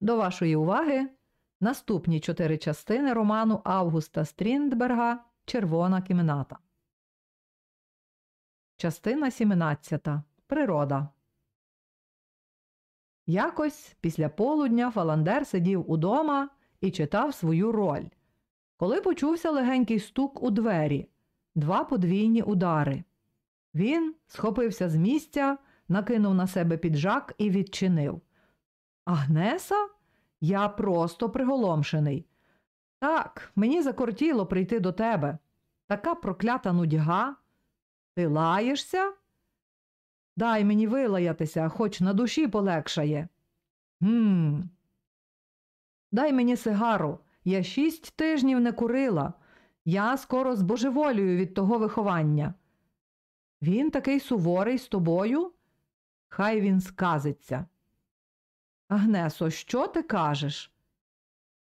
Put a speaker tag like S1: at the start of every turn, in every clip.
S1: До вашої уваги наступні чотири частини роману Августа Стріндберга Червона кімната. Частина 17. Природа. Якось після полудня Фаландер сидів удома і читав свою роль. Коли почувся легенький стук у двері, два подвійні удари. Він схопився з місця, накинув на себе піджак і відчинив. Агнеса? Я просто приголомшений. Так, мені закортіло прийти до тебе. Така проклята нудьга. Ти лаєшся? Дай мені вилаятися, хоч на душі полегшає. Гм. Дай мені сигару. Я шість тижнів не курила. Я скоро збожеволюю від того виховання. Він такий суворий з тобою? Хай він сказиться. Агнесо, що ти кажеш?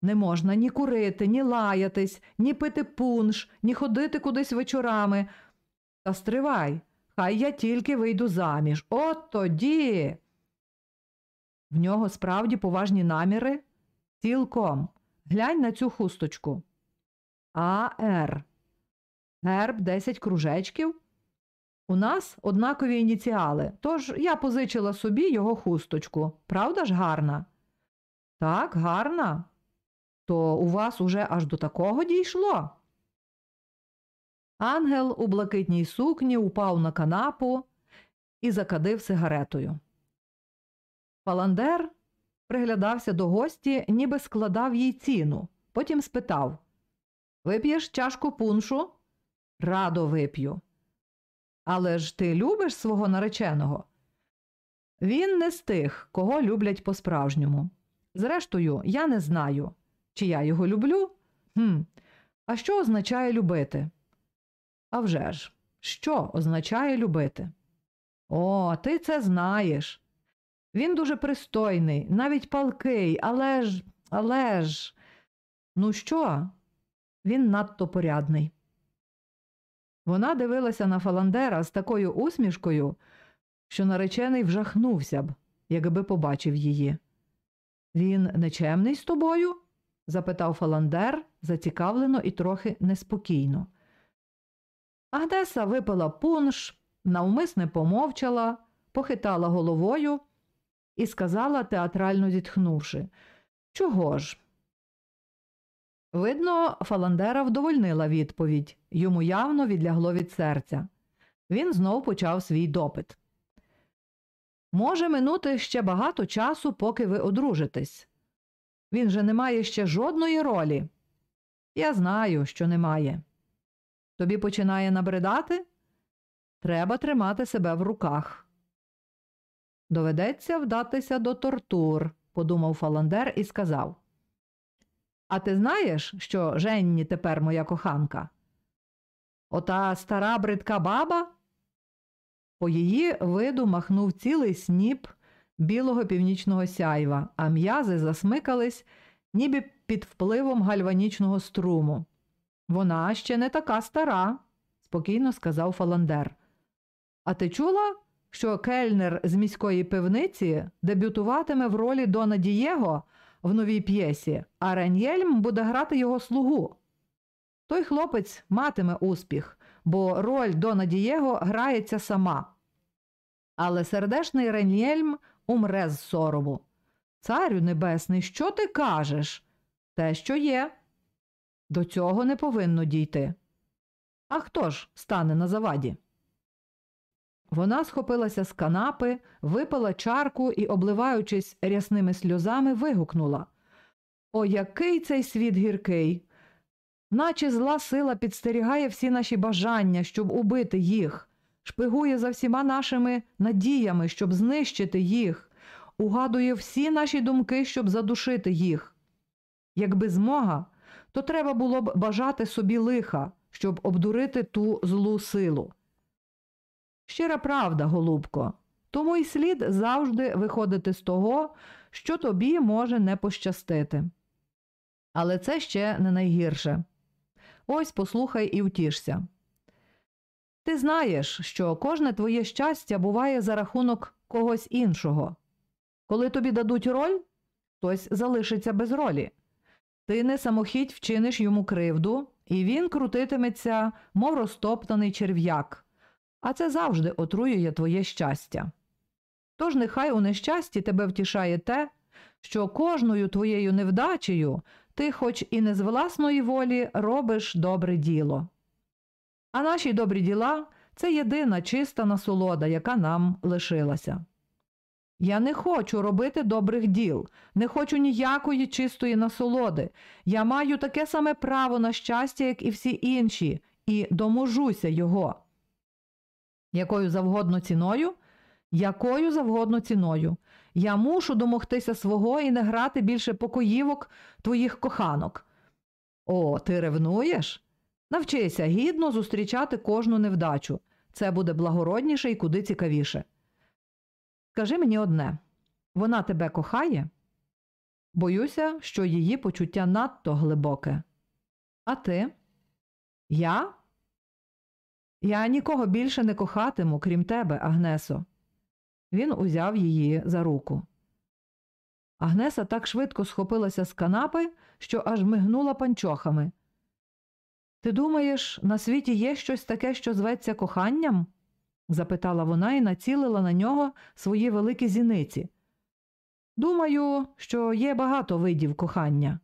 S1: Не можна ні курити, ні лаятись, ні пити пунш, ні ходити кудись вечорами. Та стривай, хай я тільки вийду заміж. От тоді. В нього справді поважні наміри? Цілком. Глянь на цю хусточку. А.Р. Герб десять кружечків. У нас однакові ініціали, тож я позичила собі його хусточку. Правда ж гарна? Так, гарна. То у вас уже аж до такого дійшло. Ангел у блакитній сукні упав на канапу і закадив сигаретою. Паландер приглядався до гості, ніби складав їй ціну. Потім спитав Вип'єш чашку пуншу? Радо вип'ю. Але ж ти любиш свого нареченого? Він не з тих, кого люблять по-справжньому. Зрештою, я не знаю, чи я його люблю. Хм, А що означає любити? А вже ж, що означає любити? О, ти це знаєш. Він дуже пристойний, навіть палкий, але ж, але ж. Ну що? Він надто порядний. Вона дивилася на Фаландера з такою усмішкою, що наречений вжахнувся б, якби побачив її. Він нечемний з тобою? запитав Фаландер зацікавлено і трохи неспокійно. Агнеса випила пунш, навмисне помовчала, похитала головою і сказала, театрально зітхнувши Чого ж? Видно, Фаландера вдовольнила відповідь йому явно відлягло від серця. Він знов почав свій допит. Може минути ще багато часу, поки ви одружитесь. Він же не має ще жодної ролі. Я знаю, що немає. Тобі починає набридати? Треба тримати себе в руках. Доведеться вдатися до тортур, подумав Фаландер і сказав. А ти знаєш, що Женні тепер моя коханка? Ота стара бридка баба? По її виду махнув цілий сніп білого північного сяйва, а м'язи засмикались, ніби під впливом гальванічного струму. Вона ще не така стара, спокійно сказав Фаландер. А ти чула, що кельнер з міської пивниці дебютуватиме в ролі Дона Дієго в новій п'єсі, а Рен'єльм буде грати його слугу? Той хлопець матиме успіх, бо роль Дона Дієго грається сама. Але сердешний Рен'єльм умре з сорому. Царю небесний, що ти кажеш? Те, що є. До цього не повинно дійти. А хто ж стане на заваді? Вона схопилася з канапи, випила чарку і, обливаючись рясними сльозами, вигукнула О, який цей світ гіркий! Наче зла сила підстерігає всі наші бажання, щоб убити їх, шпигує за всіма нашими надіями, щоб знищити їх, угадує всі наші думки, щоб задушити їх. Якби змога, то треба було б бажати собі лиха, щоб обдурити ту злу силу. Щира правда, голубко, тому й слід завжди виходити з того, що тобі може не пощастити. Але це ще не найгірше. Ось послухай і втішся. Ти знаєш, що кожне твоє щастя буває за рахунок когось іншого. Коли тобі дадуть роль, хтось залишиться без ролі. Ти не самохідь вчиниш йому кривду, і він крутитиметься, мов розтоптаний черв'як, а це завжди отруює твоє щастя. Тож нехай у нещасті тебе втішає те, що кожною твоєю невдачею ти, хоч і не з власної волі, робиш добре діло. А наші добрі діла це єдина чиста насолода, яка нам лишилася. Я не хочу робити добрих діл, не хочу ніякої чистої насолоди. Я маю таке саме право на щастя, як і всі інші, і доможуся його. Якою завгодно ціною? Якою завгодно ціною. Я мушу домогтися свого і не грати більше покоївок твоїх коханок. О, ти ревнуєш? Навчися гідно зустрічати кожну невдачу. Це буде благородніше і куди цікавіше. Скажи мені одне вона тебе кохає? Боюся, що її почуття надто глибоке. А ти? Я? Я нікого більше не кохатиму, крім тебе, Агнесо. Він узяв її за руку. Агнеса так швидко схопилася з канапи, що аж мигнула панчохами. Ти думаєш, на світі є щось таке, що зветься коханням? запитала вона і націлила на нього свої великі зіниці. Думаю, що є багато видів кохання.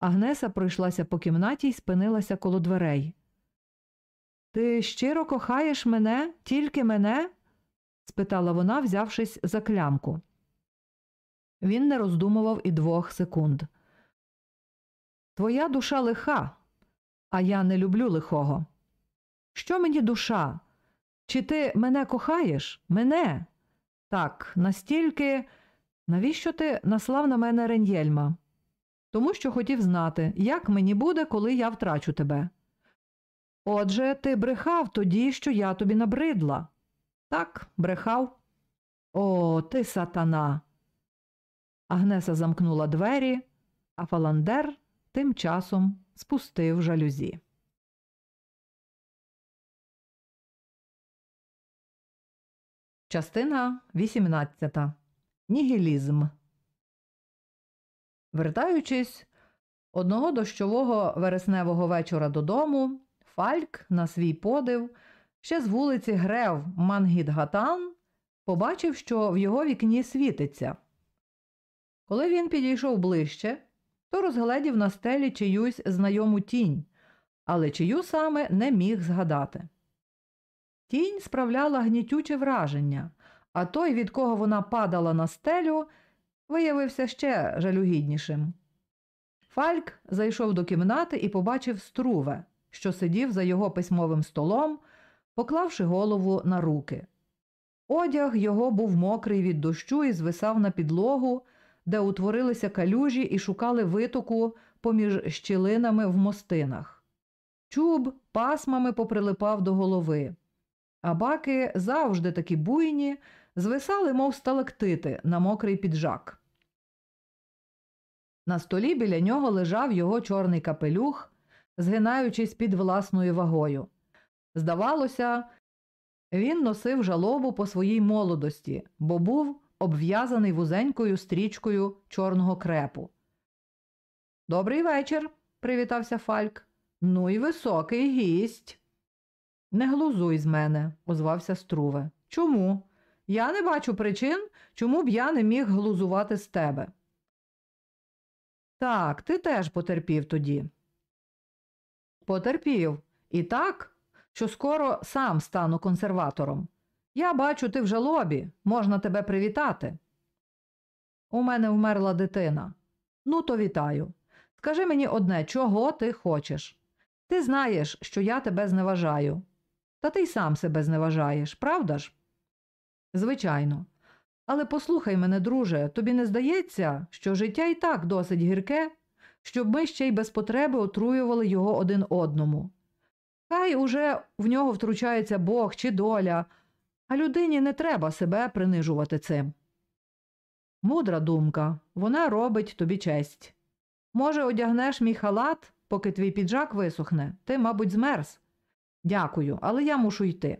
S1: Агнеса пройшлася по кімнаті і спинилася коло дверей. Ти щиро кохаєш мене, тільки мене? спитала вона, взявшись за клямку. Він не роздумував і двох секунд. Твоя душа лиха, а я не люблю лихого. Що мені душа? Чи ти мене кохаєш? Мене? Так, настільки. Навіщо ти наслав на мене Реньєльма? Тому що хотів знати, як мені буде, коли я втрачу тебе. Отже, ти брехав тоді, що я тобі набридла. Так, брехав. О, ти сатана. Агнеса замкнула двері, а Фаландер тим часом спустив жалюзі. Частина 18. Нігілізм. Вертаючись одного дощового вересневого вечора додому, Фальк на свій подив ще з вулиці Грев Мангідгатан побачив, що в його вікні світиться. Коли він підійшов ближче, то розгледів на стелі чиюсь знайому тінь, але чию саме не міг згадати. Тінь справляла гнітюче враження, а той, від кого вона падала на стелю, виявився ще жалюгіднішим. Фальк зайшов до кімнати і побачив струве, що сидів за його письмовим столом, поклавши голову на руки. Одяг його був мокрий від дощу і звисав на підлогу, де утворилися калюжі і шукали витоку поміж щілинами в мостинах. Чуб пасмами поприлипав до голови, а баки завжди такі буйні, звисали, мов сталактити, на мокрий піджак. На столі біля нього лежав його чорний капелюх, згинаючись під власною вагою. Здавалося, він носив жалобу по своїй молодості, бо був обв'язаний вузенькою стрічкою чорного крепу. Добрий вечір, привітався Фальк. Ну і високий гість. Не глузуй з мене, озвався Струве. Чому? Я не бачу причин, чому б я не міг глузувати з тебе. Так, ти теж потерпів тоді. Потерпів. І так, що скоро сам стану консерватором. Я бачу, ти в жалобі, можна тебе привітати. У мене вмерла дитина. Ну, то вітаю. Скажи мені одне, чого ти хочеш? Ти знаєш, що я тебе зневажаю. Та ти й сам себе зневажаєш, правда ж? Звичайно. Але послухай мене, друже, тобі не здається, що життя і так досить гірке, щоб ми ще й без потреби отруювали його один одному. Хай уже в нього втручається Бог чи доля, а людині не треба себе принижувати цим. Мудра думка, вона робить тобі честь. Може, одягнеш мій халат, поки твій піджак висохне, ти, мабуть, змерз. Дякую, але я мушу йти.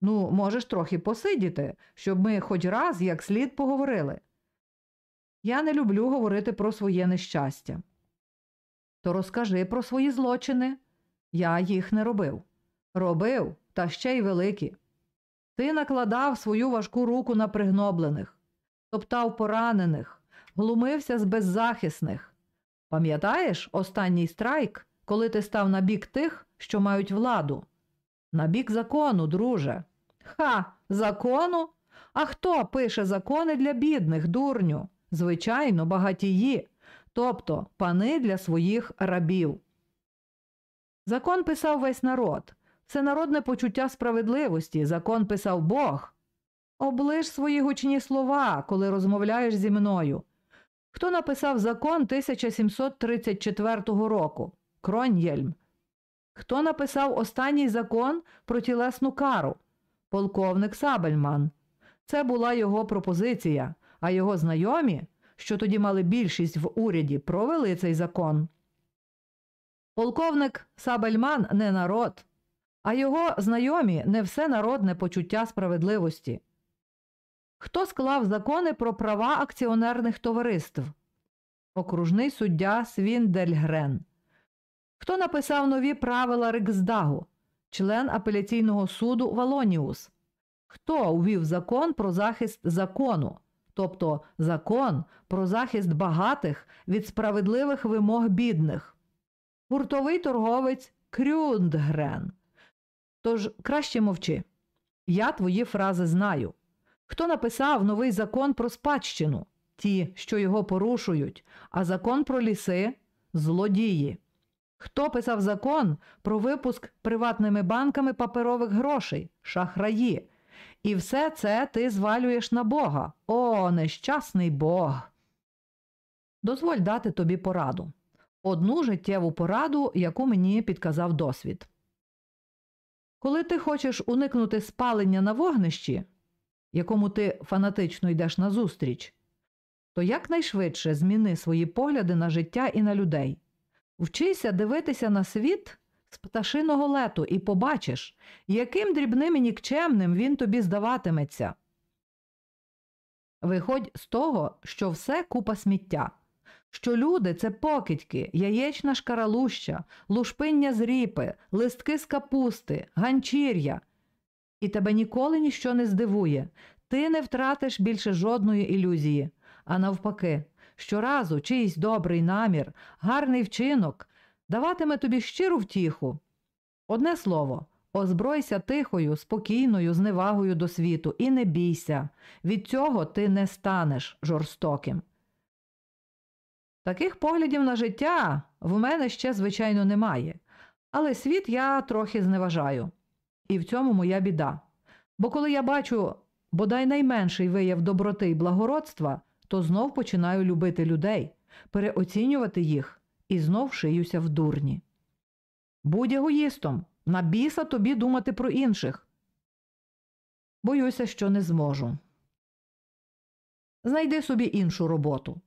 S1: Ну, можеш трохи посидіти, щоб ми хоч раз як слід поговорили. Я не люблю говорити про своє нещастя. То розкажи про свої злочини. Я їх не робив. Робив, та ще й великі. Ти накладав свою важку руку на пригноблених, топтав поранених, глумився з беззахисних. Пам'ятаєш останній страйк, коли ти став на бік тих, що мають владу? На бік закону, друже. Ха, закону? А хто пише закони для бідних, дурню? Звичайно, багатії, тобто пани для своїх рабів. Закон писав весь народ. Це народне почуття справедливості, закон писав Бог. Оближ свої гучні слова, коли розмовляєш зі мною. Хто написав закон 1734 року? Кроньєльм. Хто написав останній закон про тілесну кару? Полковник Сабельман. Це була його пропозиція, а його знайомі, що тоді мали більшість в уряді, провели цей закон. Полковник Сабельман не народ, а його знайомі не все народне почуття справедливості. Хто склав закони про права акціонерних товариств? Окружний суддя Свіндельгрен. Хто написав нові правила Риксдагу? Член апеляційного суду Валоніус. Хто увів закон про захист закону, тобто закон про захист багатих від справедливих вимог бідних? Гуртовий торговець Крюндгрен. Тож краще мовчи. Я твої фрази знаю. Хто написав новий закон про спадщину? Ті, що його порушують, а закон про ліси злодії. Хто писав закон про випуск приватними банками паперових грошей, шахраї? І все це ти звалюєш на Бога. О, нещасний Бог. Дозволь дати тобі пораду. Одну життєву пораду, яку мені підказав досвід. Коли ти хочеш уникнути спалення на вогнищі, якому ти фанатично йдеш назустріч, то якнайшвидше зміни свої погляди на життя і на людей. Вчися дивитися на світ з пташиного лету і побачиш, яким дрібним і нікчемним він тобі здаватиметься. Виходь з того, що все купа сміття, що люди це покидьки, яєчна шкаралуща, лушпиння з ріпи, листки з капусти, ганчір'я. І тебе ніколи ніщо не здивує, ти не втратиш більше жодної ілюзії, а навпаки, щоразу чийсь добрий намір, гарний вчинок даватиме тобі щиру втіху. Одне слово, озбройся тихою, спокійною зневагою до світу і не бійся. Від цього ти не станеш жорстоким. Таких поглядів на життя в мене ще, звичайно, немає, але світ я трохи зневажаю. І в цьому моя біда. Бо коли я бачу бодай найменший вияв доброти й благородства, то знов починаю любити людей, переоцінювати їх і знов шиюся в дурні. Будь егоїстом, на біса тобі думати про інших. Боюся, що не зможу. Знайди собі іншу роботу.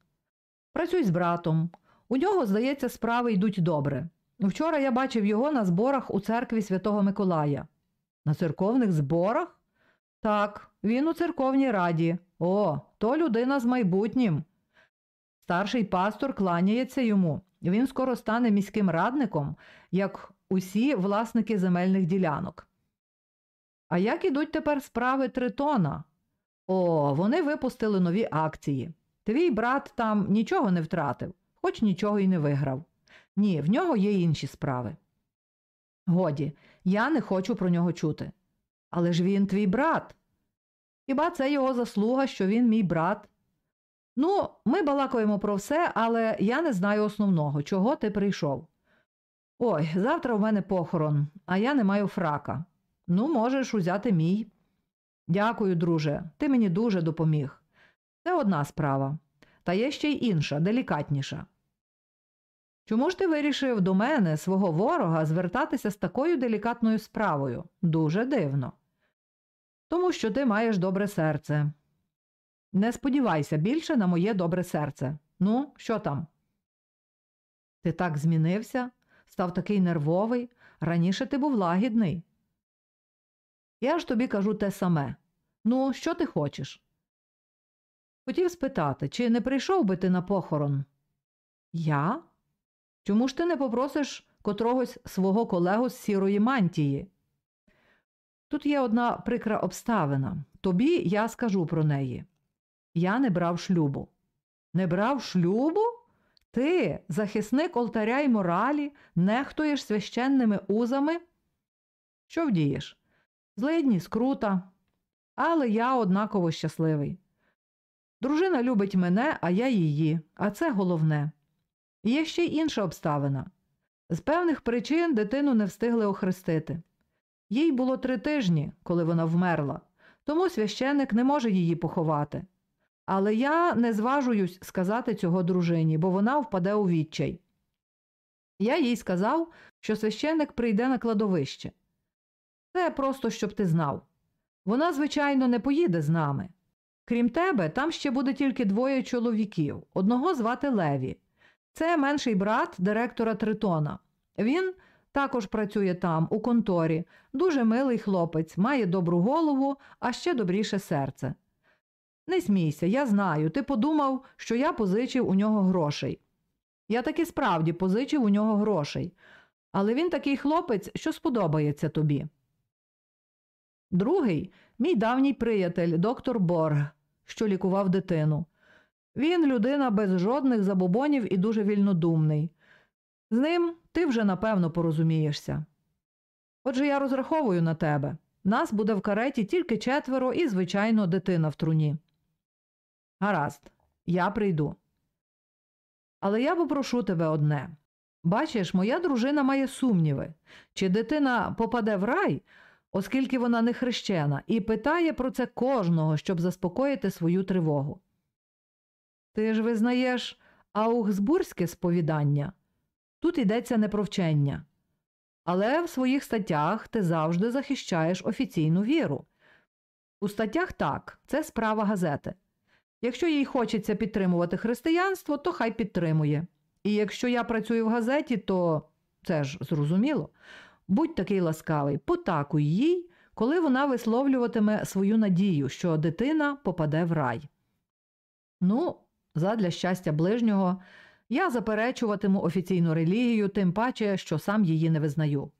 S1: Працюй з братом. У нього, здається, справи йдуть добре. Вчора я бачив його на зборах у церкві Святого Миколая. На церковних зборах? Так, він у церковній раді. О, то людина з майбутнім. Старший пастор кланяється йому. Він скоро стане міським радником, як усі власники земельних ділянок. А як ідуть тепер справи Тритона? О, вони випустили нові акції. Твій брат там нічого не втратив, хоч нічого й не виграв. Ні, в нього є інші справи. Годі, я не хочу про нього чути. Але ж він твій брат. Хіба це його заслуга, що він мій брат? Ну, ми балакаємо про все, але я не знаю основного, чого ти прийшов. Ой, завтра в мене похорон, а я не маю фрака. Ну, можеш узяти мій. Дякую, друже, ти мені дуже допоміг. Це одна справа. Та є ще й інша, делікатніша. Чому ж ти вирішив до мене, свого ворога, звертатися з такою делікатною справою? Дуже дивно. Тому що ти маєш добре серце. Не сподівайся більше на моє добре серце. Ну, що там? Ти так змінився, став такий нервовий. Раніше ти був лагідний. Я ж тобі кажу те саме. Ну, що ти хочеш? Хотів спитати, чи не прийшов би ти на похорон? Я? Чому ж ти не попросиш котрогось свого колегу з сірої мантії? Тут є одна прикра обставина. Тобі я скажу про неї. Я не брав шлюбу. Не брав шлюбу? Ти, захисник олтаря й моралі, нехтуєш священними узами? Що вдієш? Злидні, скрута, але я однаково щасливий. Дружина любить мене, а я її, а це головне. Є ще й інша обставина. З певних причин дитину не встигли охрестити. Їй було три тижні, коли вона вмерла, тому священик не може її поховати. Але я не зважуюсь сказати цього дружині, бо вона впаде у відчай. Я їй сказав, що священик прийде на кладовище. Це просто щоб ти знав. Вона, звичайно, не поїде з нами. Крім тебе, там ще буде тільки двоє чоловіків. Одного звати Леві. Це менший брат директора Тритона. Він також працює там, у конторі, дуже милий хлопець, має добру голову, а ще добріше серце. Не смійся, я знаю, ти подумав, що я позичив у нього грошей. Я таки справді позичив у нього грошей, але він такий хлопець, що сподобається тобі. Другий мій давній приятель, доктор Борг, що лікував дитину. Він людина без жодних забобонів і дуже вільнодумний. З ним ти вже напевно порозумієшся. Отже, я розраховую на тебе. Нас буде в кареті тільки четверо і, звичайно, дитина в труні. Гаразд, я прийду. Але я попрошу тебе одне. Бачиш, моя дружина має сумніви, чи дитина попаде в рай, оскільки вона не хрещена, і питає про це кожного, щоб заспокоїти свою тривогу. Ти ж визнаєш аухсбурзьке сповідання. Тут йдеться не про вчення. Але в своїх статтях ти завжди захищаєш офіційну віру. У статтях так, це справа газети. Якщо їй хочеться підтримувати християнство, то хай підтримує. І якщо я працюю в газеті, то це ж зрозуміло. Будь такий ласкавий, потакуй їй, коли вона висловлюватиме свою надію, що дитина попаде в рай. Ну, задля щастя ближнього, я заперечуватиму офіційну релігію, тим паче, що сам її не визнаю.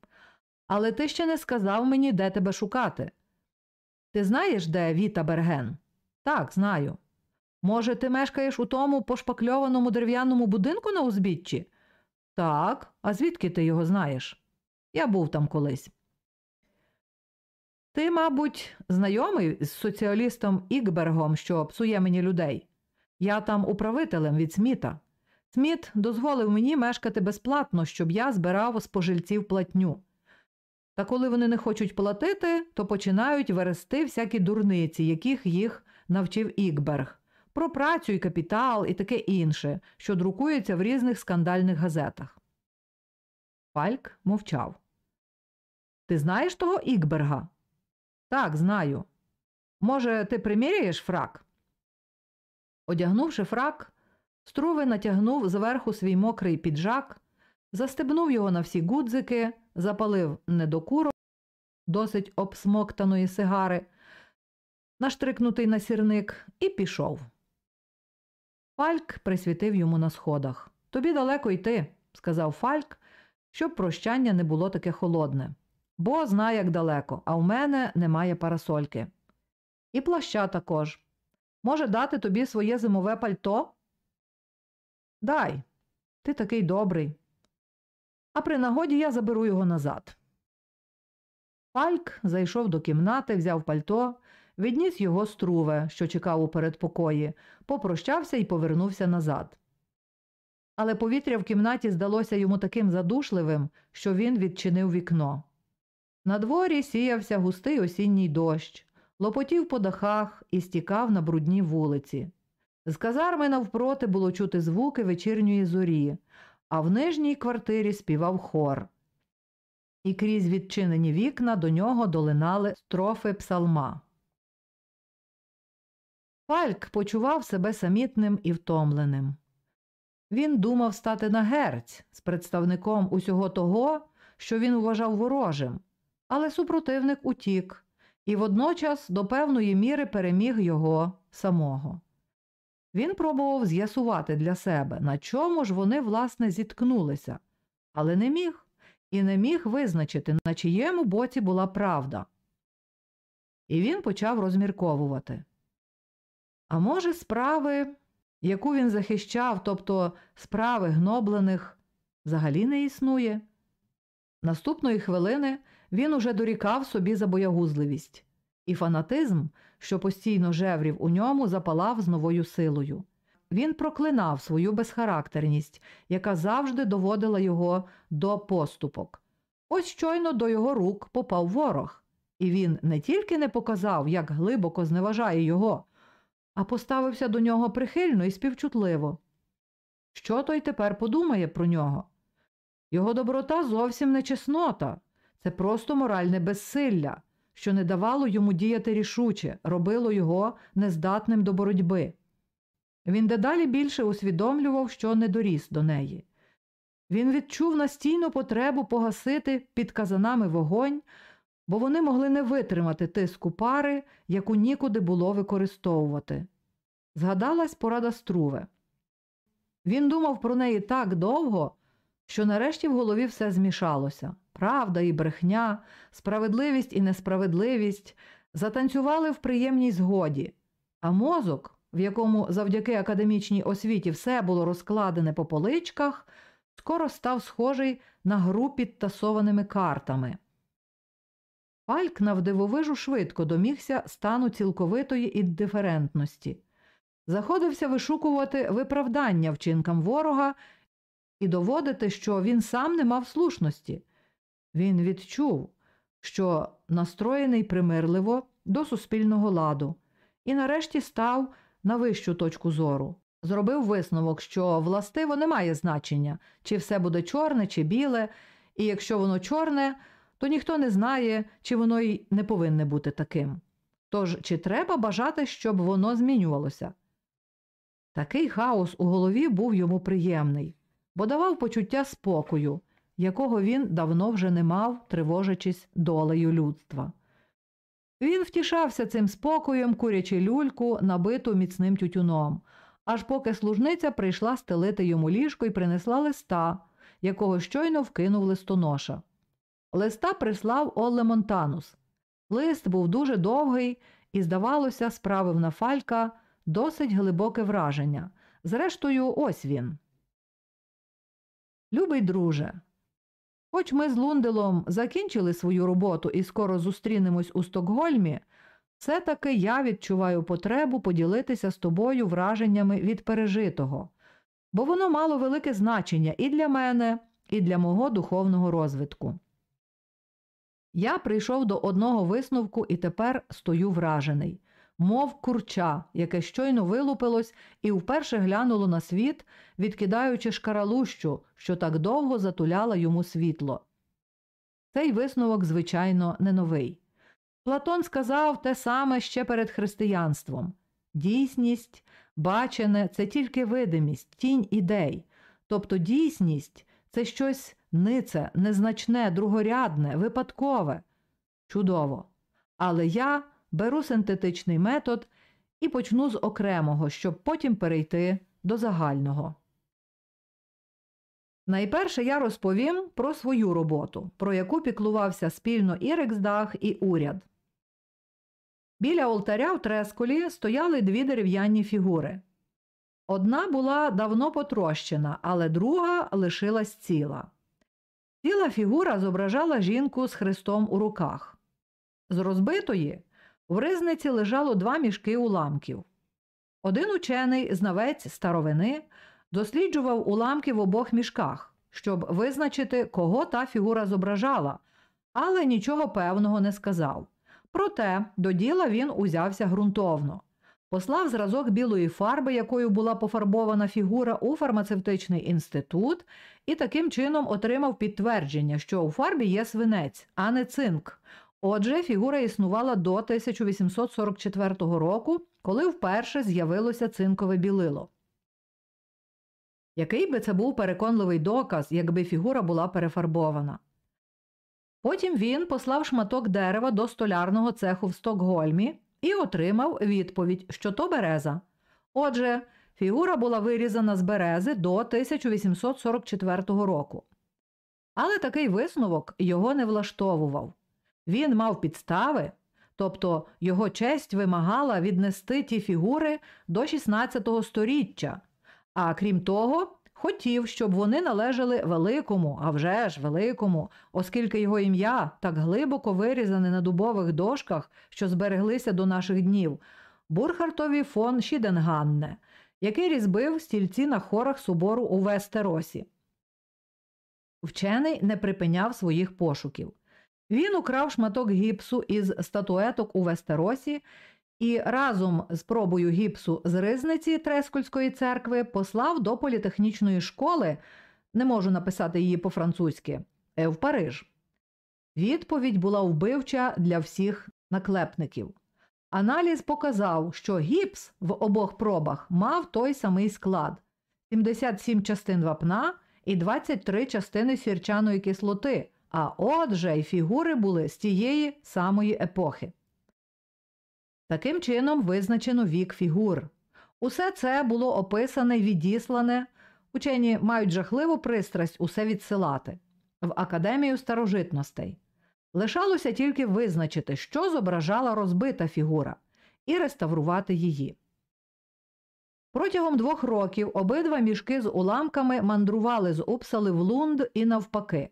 S1: Але ти ще не сказав мені, де тебе шукати. Ти знаєш, де Віта Берген? Так, знаю. Може, ти мешкаєш у тому пошпакльованому дерев'яному будинку на узбіччі? Так, а звідки ти його знаєш? Я був там колись. Ти, мабуть, знайомий з соціалістом Ікбергом, що псує мені людей. Я там управителем від Сміта. Сміт дозволив мені мешкати безплатно, щоб я збирав спожильців платню. Та коли вони не хочуть платити, то починають верести всякі дурниці, яких їх навчив Ікберг, про працю і капітал і таке інше, що друкується в різних скандальних газетах. Фальк мовчав. Ти знаєш того Ікберга? Так, знаю. Може, ти приміряєш фрак? Одягнувши фрак, Струве натягнув зверху свій мокрий піджак, застебнув його на всі гудзики, запалив недокурок досить обсмоктаної сигари, наштрикнутий на сірник, і пішов. Фальк присвітив йому на сходах. Тобі далеко йти, сказав Фальк, щоб прощання не було таке холодне. Бо знає, як далеко, а в мене немає парасольки. І плаща також. Може дати тобі своє зимове пальто? Дай, ти такий добрий. А при нагоді я заберу його назад. Фальк зайшов до кімнати, взяв пальто, відніс його струве, що чекав у передпокої, попрощався і повернувся назад. Але повітря в кімнаті здалося йому таким задушливим, що він відчинив вікно. На дворі сіявся густий осінній дощ, лопотів по дахах і стікав на брудні вулиці. З казарми навпроти було чути звуки вечірньої зорі, а в нижній квартирі співав хор. І крізь відчинені вікна до нього долинали строфи псалма. Фальк почував себе самітним і втомленим. Він думав стати на герць з представником усього того, що він вважав ворожим, але супротивник утік і водночас до певної міри переміг його самого. Він пробував з'ясувати для себе, на чому ж вони, власне, зіткнулися, але не міг і не міг визначити, на чиєму боці була правда. І він почав розмірковувати. А може, справи, яку він захищав, тобто справи гноблених, взагалі не існує? Наступної хвилини він уже дорікав собі за боягузливість, і фанатизм, що постійно жеврів у ньому, запалав з новою силою. Він проклинав свою безхарактерність, яка завжди доводила його до поступок. Ось щойно до його рук попав ворог, і він не тільки не показав, як глибоко зневажає його, а поставився до нього прихильно і співчутливо. Що той тепер подумає про нього? Його доброта зовсім не чеснота, це просто моральне безсилля, що не давало йому діяти рішуче, робило його нездатним до боротьби. Він дедалі більше усвідомлював, що не доріс до неї. Він відчув настійну потребу погасити під казанами вогонь, бо вони могли не витримати тиску пари, яку нікуди було використовувати. Згадалась порада струве. Він думав про неї так довго, що нарешті в голові все змішалося правда і брехня, справедливість і несправедливість затанцювали в приємній згоді, а мозок, в якому завдяки академічній освіті все було розкладене по поличках, скоро став схожий на гру під тасованими картами. Фальк навдивовижу швидко домігся стану цілковитої індиферентності, заходився вишукувати виправдання вчинкам ворога і доводити, що він сам не мав слушності. Він відчув, що настроєний примирливо до суспільного ладу, і нарешті став на вищу точку зору. Зробив висновок, що властиво не має значення, чи все буде чорне, чи біле, і якщо воно чорне, то ніхто не знає, чи воно й не повинне бути таким. Тож, чи треба бажати, щоб воно змінювалося? Такий хаос у голові був йому приємний, бо давав почуття спокою, якого він давно вже не мав, тривожачись долею людства. Він втішався цим спокоєм, курячи люльку, набиту міцним тютюном, аж поки служниця прийшла стелити йому ліжко і принесла листа, якого щойно вкинув листоноша. Листа прислав Олле Монтанус. Лист був дуже довгий і, здавалося, справив на Фалька досить глибоке враження. Зрештою, ось він. Любий друже. Хоч ми з Лунделом закінчили свою роботу і скоро зустрінемось у Стокгольмі, все таки я відчуваю потребу поділитися з тобою враженнями від пережитого, бо воно мало велике значення і для мене, і для мого духовного розвитку. Я прийшов до одного висновку і тепер стою вражений, мов курча, яке щойно вилупилось і вперше глянуло на світ, відкидаючи шкаралущу, що так довго затуляла йому світло. Цей висновок, звичайно, не новий. Платон сказав те саме ще перед християнством дійсність, бачене це тільки видимість, тінь ідей, тобто дійсність це щось нице, незначне, другорядне, випадкове. Чудово. Але я беру синтетичний метод і почну з окремого, щоб потім перейти до загального. Найперше я розповім про свою роботу, про яку піклувався спільно і Рексдах, і уряд. Біля олтаря в Тресколі стояли дві дерев'яні фігури. Одна була давно потрощена, але друга лишилась ціла. Ціла фігура зображала жінку з хрестом у руках. З розбитої в ризниці лежало два мішки уламків. Один учений, знавець старовини, досліджував уламки в обох мішках, щоб визначити, кого та фігура зображала, але нічого певного не сказав. Проте до діла він узявся ґрунтовно. Послав зразок білої фарби, якою була пофарбована фігура у фармацевтичний інститут, і таким чином отримав підтвердження, що у фарбі є свинець, а не цинк. Отже, фігура існувала до 1844 року, коли вперше з'явилося цинкове білило. Який би це був переконливий доказ, якби фігура була перефарбована. Потім він послав шматок дерева до столярного цеху в Стокгольмі і отримав відповідь, що то береза. Отже, фігура була вирізана з берези до 1844 року. Але такий висновок його не влаштовував. Він мав підстави, тобто його честь вимагала віднести ті фігури до 16 століття, а крім того, хотів, щоб вони належали великому, а вже ж великому, оскільки його ім'я так глибоко вирізане на дубових дошках, що збереглися до наших днів, Бурхартові фон Шіденганне, який різбив стільці на хорах собору у Вестеросі. Вчений не припиняв своїх пошуків. Він украв шматок гіпсу із статуеток у Вестеросі і разом з пробою гіпсу з ризниці Трескольської церкви послав до політехнічної школи, не можу написати її по-французьки, е, в Париж. Відповідь була вбивча для всіх наклепників. Аналіз показав, що гіпс в обох пробах мав той самий склад 77 частин вапна і 23 частини сірчаної кислоти, а отже й фігури були з тієї самої епохи. Таким чином визначено вік фігур. Усе це було описане відіслане, учені мають жахливу пристрасть усе відсилати в Академію старожитностей. Лишалося тільки визначити, що зображала розбита фігура, і реставрувати її. Протягом двох років обидва мішки з уламками мандрували з Упсали в Лунд і навпаки.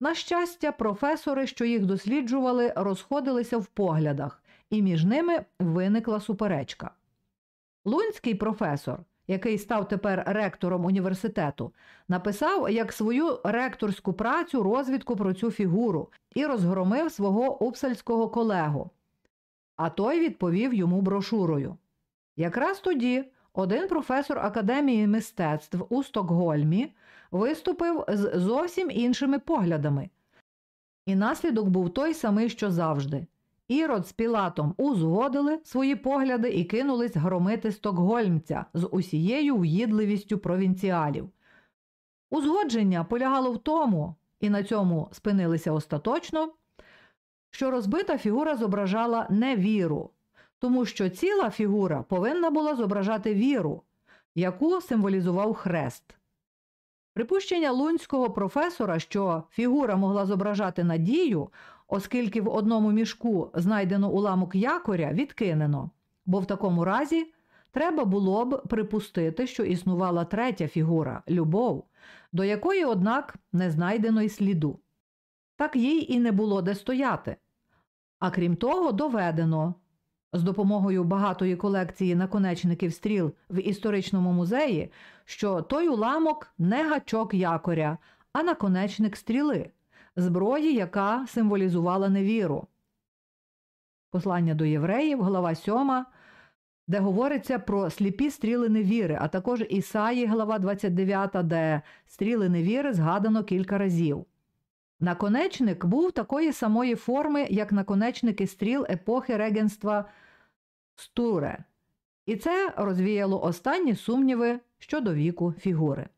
S1: На щастя, професори, що їх досліджували, розходилися в поглядах, і між ними виникла суперечка. Лунський професор, який став тепер ректором університету, написав як свою ректорську працю розвідку про цю фігуру і розгромив свого упсальського колегу. А той відповів йому брошурою. Якраз тоді один професор Академії мистецтв у Стокгольмі виступив з зовсім іншими поглядами. І наслідок був той самий, що завжди. Ірод з Пілатом узгодили свої погляди і кинулись громити стокгольмця з усією в'їдливістю провінціалів. Узгодження полягало в тому, і на цьому спинилися остаточно, що розбита фігура зображала не віру, тому що ціла фігура повинна була зображати віру, яку символізував хрест. Припущення лунського професора, що фігура могла зображати надію, оскільки в одному мішку знайдено уламок якоря, відкинено, бо в такому разі треба було б припустити, що існувала третя фігура любов, до якої, однак, не знайдено й сліду. Так їй і не було де стояти. А крім того, доведено з допомогою багатої колекції наконечників стріл в історичному музеї, що той уламок не гачок якоря, а наконечник стріли, зброї, яка символізувала невіру. Послання до євреїв, глава 7, де говориться про сліпі стріли невіри, а також Ісаї, глава 29, де стріли невіри згадано кілька разів. Наконечник був такої самої форми, як наконечники стріл епохи регенства Стуре, і це розвіяло останні сумніви щодо віку фігури.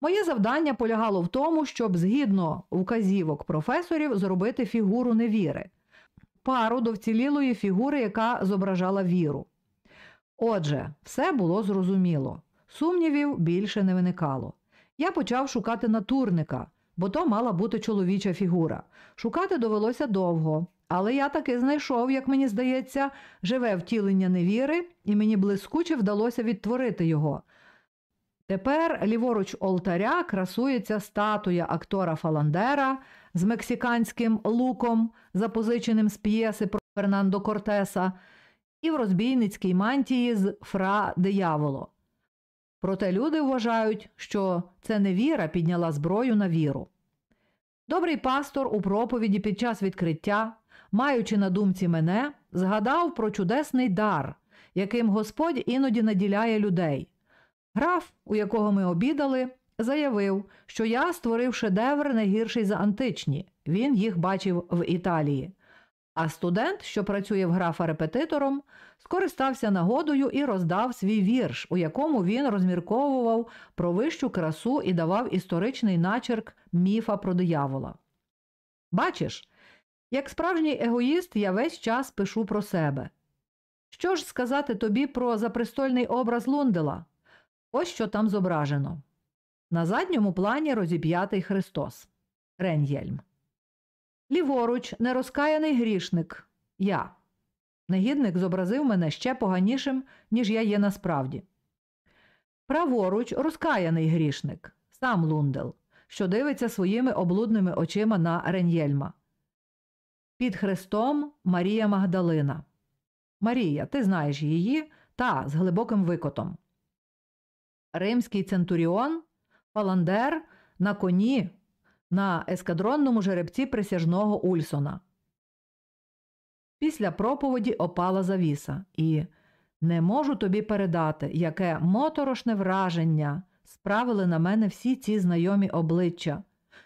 S1: Моє завдання полягало в тому, щоб згідно вказівок професорів зробити фігуру невіри, пару до вцілілої фігури, яка зображала віру. Отже, все було зрозуміло, сумнівів більше не виникало. Я почав шукати натурника, бо то мала бути чоловіча фігура. Шукати довелося довго, але я таки знайшов, як мені здається, живе втілення невіри, і мені блискуче вдалося відтворити його. Тепер ліворуч олтаря красується статуя актора Фаландера з мексиканським луком, запозиченим з п'єси про Фернандо Кортеса, і в розбійницькій мантії з Фра Дияволо. Проте люди вважають, що це не віра підняла зброю на віру. Добрий пастор у проповіді під час відкриття, маючи на думці мене, згадав про чудесний дар, яким Господь іноді наділяє людей. Граф, у якого ми обідали, заявив, що я створив шедевр не гірший за античні. Він їх бачив в Італії. А студент, що працює в графа репетитором, скористався нагодою і роздав свій вірш, у якому він розмірковував про вищу красу і давав історичний начерк міфа про диявола. Бачиш, як справжній егоїст я весь час пишу про себе. Що ж сказати тобі про запрестольний образ Лундела? Ось що там зображено. На задньому плані розіп'ятий Христос. Рен'єльм. Ліворуч, нерозкаяний грішник. Я. Негідник зобразив мене ще поганішим, ніж я є насправді. Праворуч розкаяний грішник, сам Лундел, що дивиться своїми облудними очима на Рен'єльма. Під хрестом Марія Магдалина. Марія, ти знаєш її, та з глибоким викотом. Римський центуріон, Паландер на коні на ескадронному жеребці присяжного Ульсона. Після проповіді опала завіса, і не можу тобі передати, яке моторошне враження справили на мене всі ці знайомі обличчя,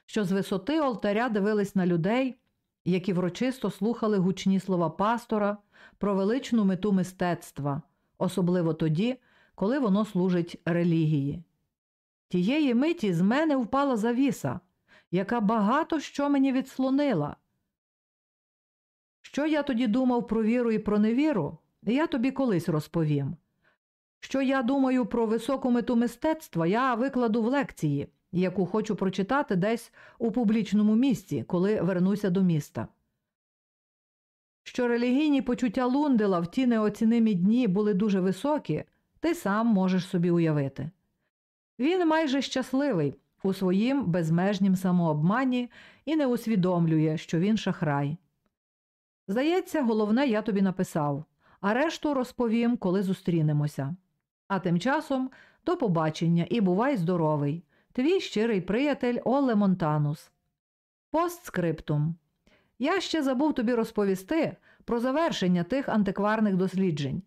S1: що з висоти олтаря дивились на людей, які врочисто слухали гучні слова пастора про величну мету мистецтва, особливо тоді, коли воно служить релігії. Тієї миті з мене впала завіса, яка багато що мені відслонила. Що я тоді думав про віру і про невіру, я тобі колись розповім. Що я думаю про високу мету мистецтва, я викладу в лекції, яку хочу прочитати десь у публічному місці, коли вернуся до міста. Що релігійні почуття Лундела в ті неоцінимі дні були дуже високі, ти сам можеш собі уявити. Він майже щасливий у своїм безмежнім самообмані і не усвідомлює, що він шахрай. Здається, головне, я тобі написав, а решту розповім, коли зустрінемося. А тим часом до побачення і бувай здоровий, твій щирий приятель Оле Монтанус. Постскриптум. Я ще забув тобі розповісти про завершення тих антикварних досліджень.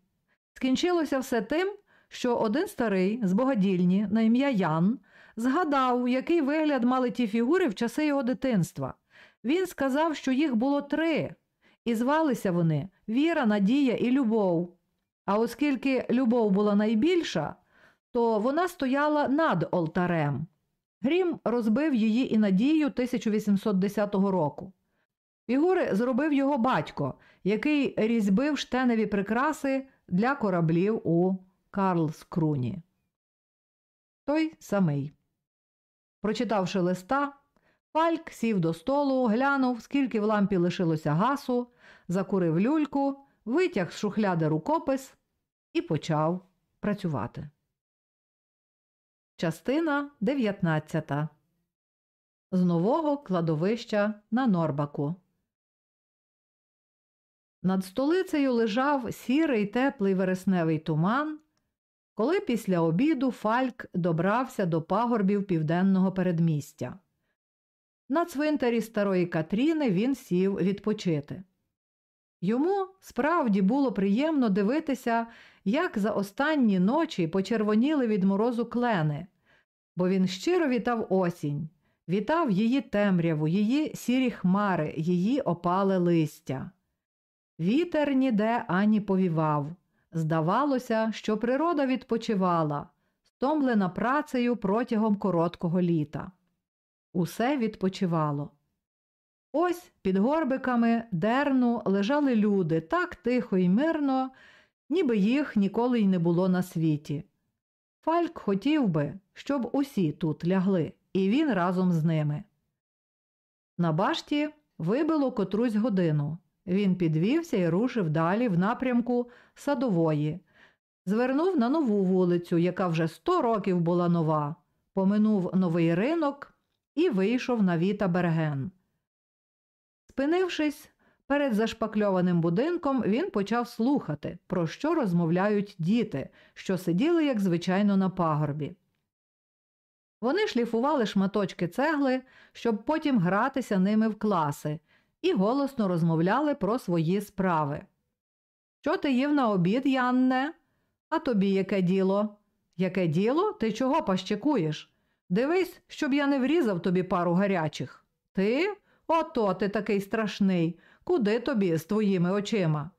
S1: Скінчилося все тим, що один старий з богодільні на ім'я Ян згадав, який вигляд мали ті фігури в часи його дитинства. Він сказав, що їх було три, і звалися вони Віра, Надія і Любов. А оскільки любов була найбільша, то вона стояла над олтарем. Грім розбив її і надію 1810 року. Фігури зробив його батько, який різьбив штеневі прикраси для кораблів у Карлскруні. Той самий. Прочитавши листа, Фальк сів до столу, глянув, скільки в лампі лишилося гасу, закурив люльку, витяг з шухляди рукопис і почав працювати. Частина 19 З нового кладовища на Норбаку. Над столицею лежав сірий теплий вересневий туман, коли після обіду Фальк добрався до пагорбів південного передмістя. На цвинтарі старої Катріни він сів відпочити. Йому справді було приємно дивитися, як за останні ночі почервоніли від морозу клени, бо він щиро вітав осінь, вітав її темряву, її сірі хмари, її опале листя. Вітер ніде ані повівав. Здавалося, що природа відпочивала, стомлена працею протягом короткого літа. Усе відпочивало. Ось під горбиками дерну лежали люди так тихо і мирно, ніби їх ніколи й не було на світі. Фальк хотів би, щоб усі тут лягли, і він разом з ними. На башті вибило котрусь годину. Він підвівся і рушив далі в напрямку садової, звернув на нову вулицю, яка вже сто років була нова, поминув новий ринок і вийшов на Віта Берген. Спинившись перед зашпакльованим будинком, він почав слухати, про що розмовляють діти, що сиділи, як звичайно, на пагорбі. Вони шліфували шматочки цегли, щоб потім гратися ними в класи, і голосно розмовляли про свої справи. Що ти їв на обід, Янне? А тобі яке діло? Яке діло? Ти чого пащекуєш? Дивись, щоб я не врізав тобі пару гарячих. Ти? Ото ти такий страшний. Куди тобі з твоїми очима?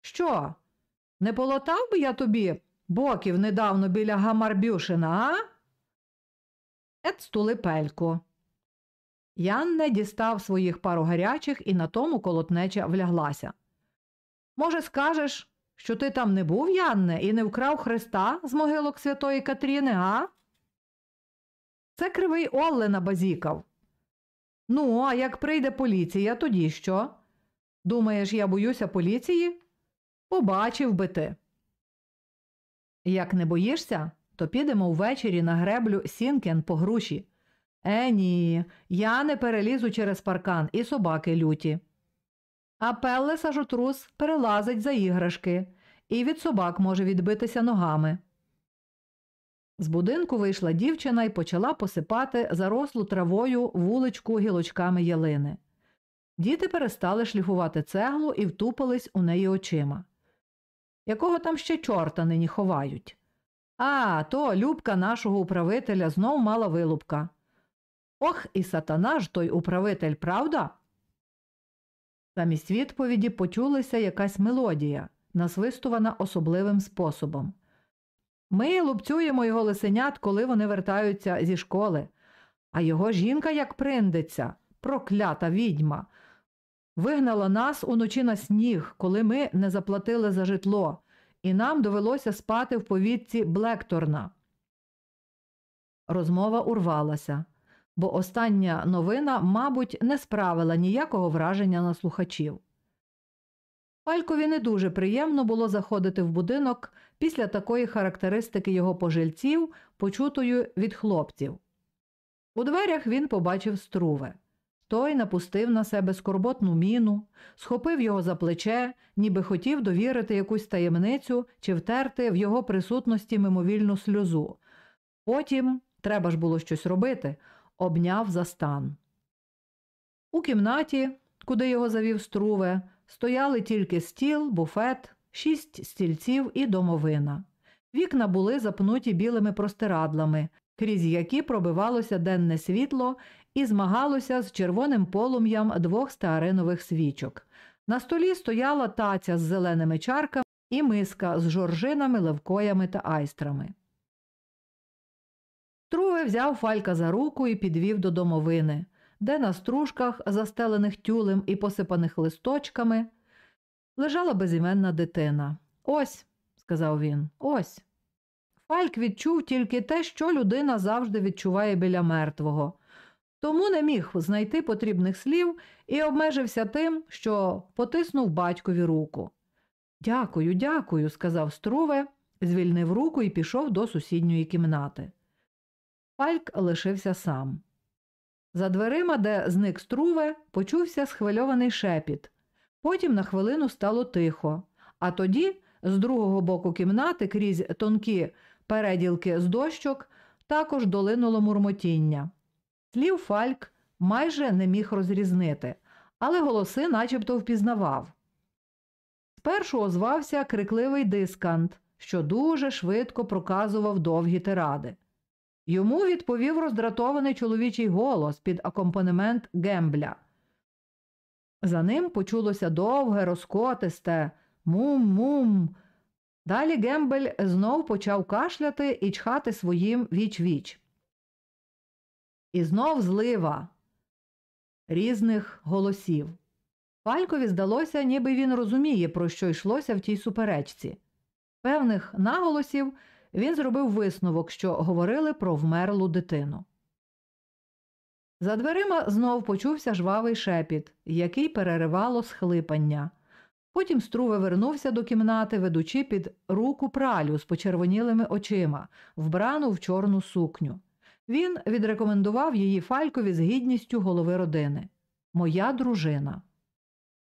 S1: Що? Не полотав би я тобі боків недавно біля Гамарбюшина, а? Ет стулипелько. Ян дістав своїх пару гарячих і на тому колотнеча вляглася. Може, скажеш, що ти там не був, Янне, і не вкрав Христа з могилок святої Катріни, а? Це кривий Олле набазікав. Ну, а як прийде поліція, тоді що? Думаєш, я боюся поліції? Побачив би ти. Як не боїшся, то підемо ввечері на греблю Сінкен по груші. Е, ні, я не перелізу через паркан і собаки люті. А Пелле сажотрус перелазить за іграшки і від собак може відбитися ногами. З будинку вийшла дівчина і почала посипати зарослу травою вуличку гілочками ялини. Діти перестали шліфувати цеглу і втупились у неї очима. Якого там ще чорта нині ховають? А, то любка нашого управителя знов мала вилупка. Ох, і сатана ж той управитель, правда? Замість відповіді почулася якась мелодія, насвистувана особливим способом. Ми лупцюємо його лисенят, коли вони вертаються зі школи, а його жінка, як приндиться, проклята відьма, вигнала нас уночі на сніг, коли ми не заплатили за житло, і нам довелося спати в повітці Блекторна. Розмова урвалася, бо остання новина, мабуть, не справила ніякого враження на слухачів. Палькові не дуже приємно було заходити в будинок після такої характеристики його пожильців, почутою від хлопців. У дверях він побачив струве. Той напустив на себе скорботну міну, схопив його за плече, ніби хотів довірити якусь таємницю чи втерти в його присутності мимовільну сльозу. Потім, треба ж було щось робити, обняв за стан. У кімнаті, куди його завів струве, стояли тільки стіл, буфет, шість стільців і домовина. Вікна були запнуті білими простирадлами, крізь які пробивалося денне світло і змагалося з червоним полум'ям двох стеаринових свічок. На столі стояла таця з зеленими чарками і миска з жоржинами, левкоями та айстрами. Труве взяв фалька за руку і підвів до домовини, де на стружках, застелених тюлем і посипаних листочками, лежала безіменна дитина. Ось, сказав він, ось. Фальк відчув тільки те, що людина завжди відчуває біля мертвого, тому не міг знайти потрібних слів і обмежився тим, що потиснув батькові руку. Дякую, дякую, сказав Струве, звільнив руку і пішов до сусідньої кімнати. Фальк лишився сам. За дверима, де зник струве, почувся схвильований шепіт. Потім на хвилину стало тихо, а тоді, з другого боку кімнати, крізь тонкі переділки з дощок, також долинуло мурмотіння. Слів Фальк майже не міг розрізнити, але голоси начебто впізнавав. Спершу озвався крикливий дискант, що дуже швидко проказував довгі тиради. Йому відповів роздратований чоловічий голос під акомпанемент гембля. За ним почулося довге, розкотисте мум-мум. Далі Гембель знов почав кашляти і чхати своїм віч-віч. І знов злива різних голосів. Фалькові здалося, ніби він розуміє, про що йшлося в тій суперечці. Певних наголосів він зробив висновок, що говорили про вмерлу дитину. За дверима знов почувся жвавий шепіт, який переривало схлипання. Потім Струве вернувся до кімнати, ведучи під руку пралю з почервонілими очима, вбрану в чорну сукню. Він відрекомендував її Фалькові з гідністю голови родини. Моя дружина.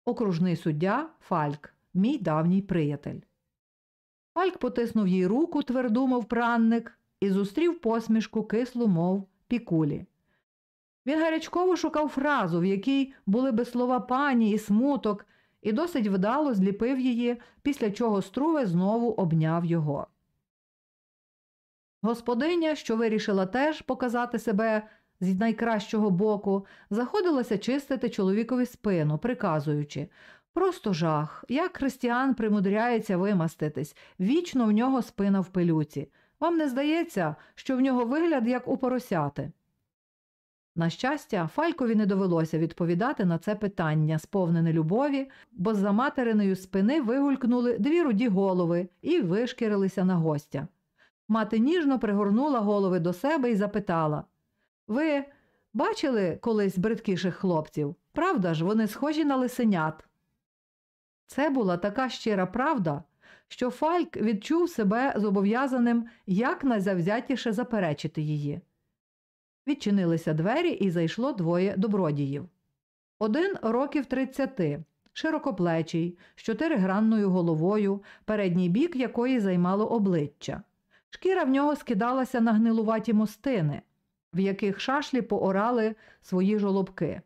S1: Окружний суддя Фальк, мій давній приятель. Фальк потиснув їй руку, тверду, мов пранник, і зустрів посмішку кислу, мов пікулі. Він гарячково шукав фразу, в якій були би слова пані і смуток, і досить вдало зліпив її, після чого Струве знову обняв його. Господиня, що вирішила теж показати себе з найкращого боку, заходилася чистити чоловікові спину, приказуючи Просто жах, як християн примудряється вимаститись, вічно в нього спина в пилюці. Вам не здається, що в нього вигляд як у поросяти? На щастя, Фалькові не довелося відповідати на це питання, сповнене любові, бо з-за материної спини вигулькнули дві руді голови і вишкірилися на гостя. Мати ніжно пригорнула голови до себе і запитала Ви бачили колись бридкіших хлопців? Правда ж, вони схожі на лисенят. Це була така щира правда, що Фальк відчув себе зобов'язаним якнайзавзятіше заперечити її. Відчинилися двері і зайшло двоє добродіїв. Один років тридцяти, широкоплечий, з чотиригранною головою, передній бік якої займало обличчя. Шкіра в нього скидалася на гнилуваті мостини, в яких шашлі поорали свої жолобки.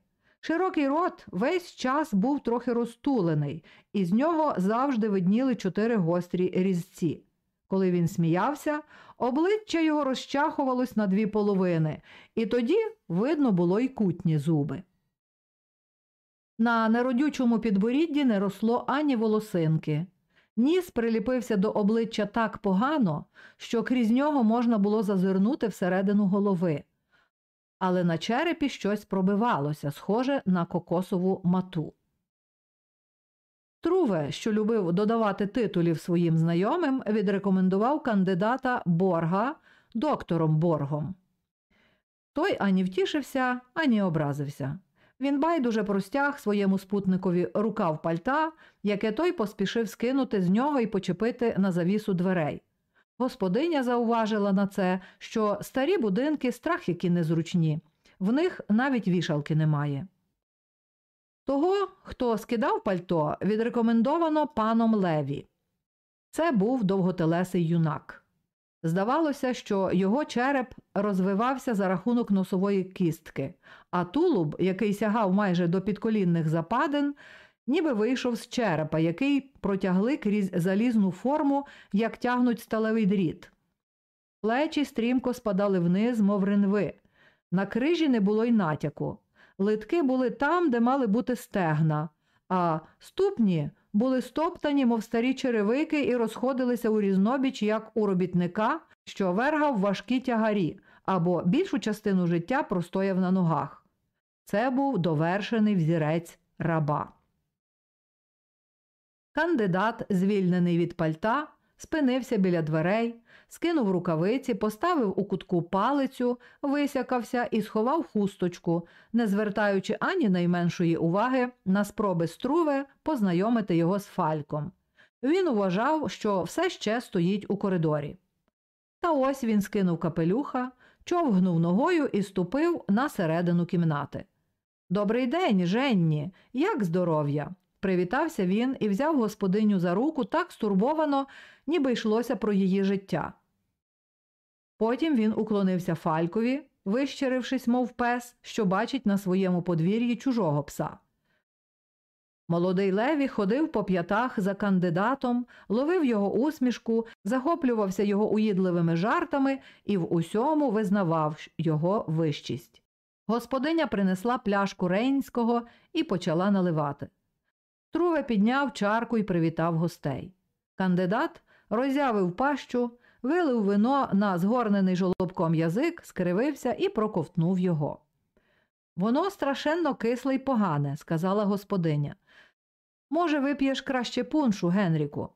S1: Широкий рот весь час був трохи розтулений, і з нього завжди видніли чотири гострі різці. Коли він сміявся, обличчя його розчахувалось на дві половини, і тоді видно було й кутні зуби. На неродючому підборідді не росло ані волосинки. Ніс приліпився до обличчя так погано, що крізь нього можна було зазирнути всередину голови. Але на черепі щось пробивалося, схоже на кокосову мату. Труве, що любив додавати титулів своїм знайомим, відрекомендував кандидата Борга доктором Боргом. Той ані втішився, ані образився. Він байдуже простяг своєму спутникові рукав пальта, яке той поспішив скинути з нього і почепити на завісу дверей. Господиня зауважила на це, що старі будинки страх які незручні, в них навіть вішалки немає. Того, хто скидав пальто, відрекомендовано паном Леві. Це був довготелесий юнак. Здавалося, що його череп розвивався за рахунок носової кістки, а тулуб, який сягав майже до підколінних западин, ніби вийшов з черепа, який протягли крізь залізну форму, як тягнуть сталевий дріт. Плечі стрімко спадали вниз, мов ринви. На крижі не було й натяку. Литки були там, де мали бути стегна, а ступні були стоптані, мов старі черевики, і розходилися у різнобіч, як у робітника, що вергав важкі тягарі або більшу частину життя простояв на ногах. Це був довершений взірець раба. Кандидат, звільнений від пальта, спинився біля дверей, скинув рукавиці, поставив у кутку палицю, висякався і сховав хусточку, не звертаючи ані найменшої уваги на спроби струве познайомити його з фальком. Він вважав, що все ще стоїть у коридорі. Та ось він скинув капелюха, човгнув ногою і ступив на середину кімнати. Добрий день, Женні, як здоров'я? Привітався він і взяв господиню за руку так стурбовано, ніби йшлося про її життя. Потім він уклонився фалькові, вищерившись, мов пес, що бачить на своєму подвір'ї чужого пса. Молодий Леві ходив по п'ятах за кандидатом, ловив його усмішку, захоплювався його уїдливими жартами і в усьому визнавав його вищість. Господиня принесла пляшку Рейнського і почала наливати. Труве підняв чарку і привітав гостей. Кандидат роззявив пащу, вилив вино на згорнений жолобком язик, скривився і проковтнув його. Воно страшенно кисле й погане, сказала господиня. Може, вип'єш краще пуншу, Генріку?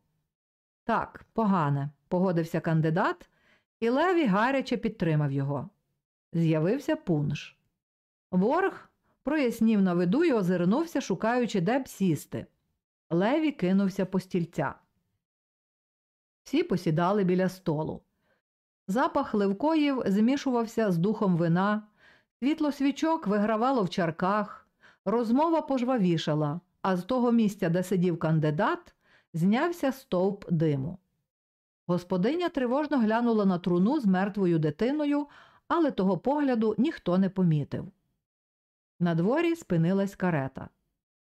S1: Так, погане, погодився кандидат, і Леві гаряче підтримав його. З'явився пунш. Ворг прояснів на виду і озирнувся, шукаючи, де б сісти. Леві кинувся по стільця. Всі посідали біля столу. Запах ливкоїв змішувався з духом вина, світло свічок вигравало в чарках, розмова пожвавішала, а з того місця, де сидів кандидат, знявся стовп диму. Господиня тривожно глянула на труну з мертвою дитиною, але того погляду ніхто не помітив. На дворі спинилась карета.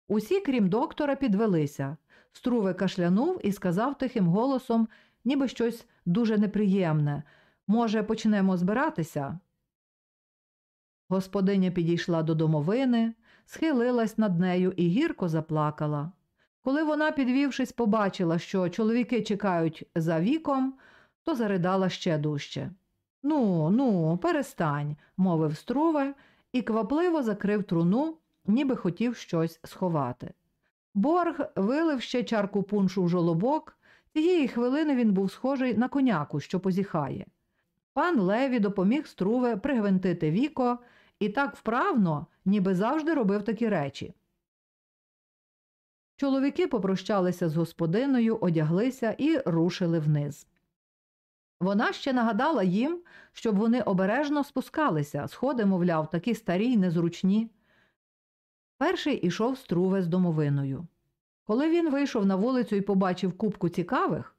S1: Усі, крім доктора, підвелися. Струве кашлянув і сказав тихим голосом, ніби щось дуже неприємне. Може, почнемо збиратися? Господиня підійшла до домовини, схилилась над нею і гірко заплакала. Коли вона, підвівшись, побачила, що чоловіки чекають за віком, то заридала ще дужче. Ну, ну, перестань, мовив Струве і квапливо закрив труну, ніби хотів щось сховати. Борг вилив ще чарку пуншу в жолобок. Цієї хвилини він був схожий на коняку, що позіхає. Пан Леві допоміг струве пригвинтити віко і так вправно, ніби завжди робив такі речі. Чоловіки попрощалися з господиною, одяглися і рушили вниз. Вона ще нагадала їм, щоб вони обережно спускалися, сходи, мовляв, такі старі й незручні. Перший ішов струве з домовиною. Коли він вийшов на вулицю і побачив купку цікавих,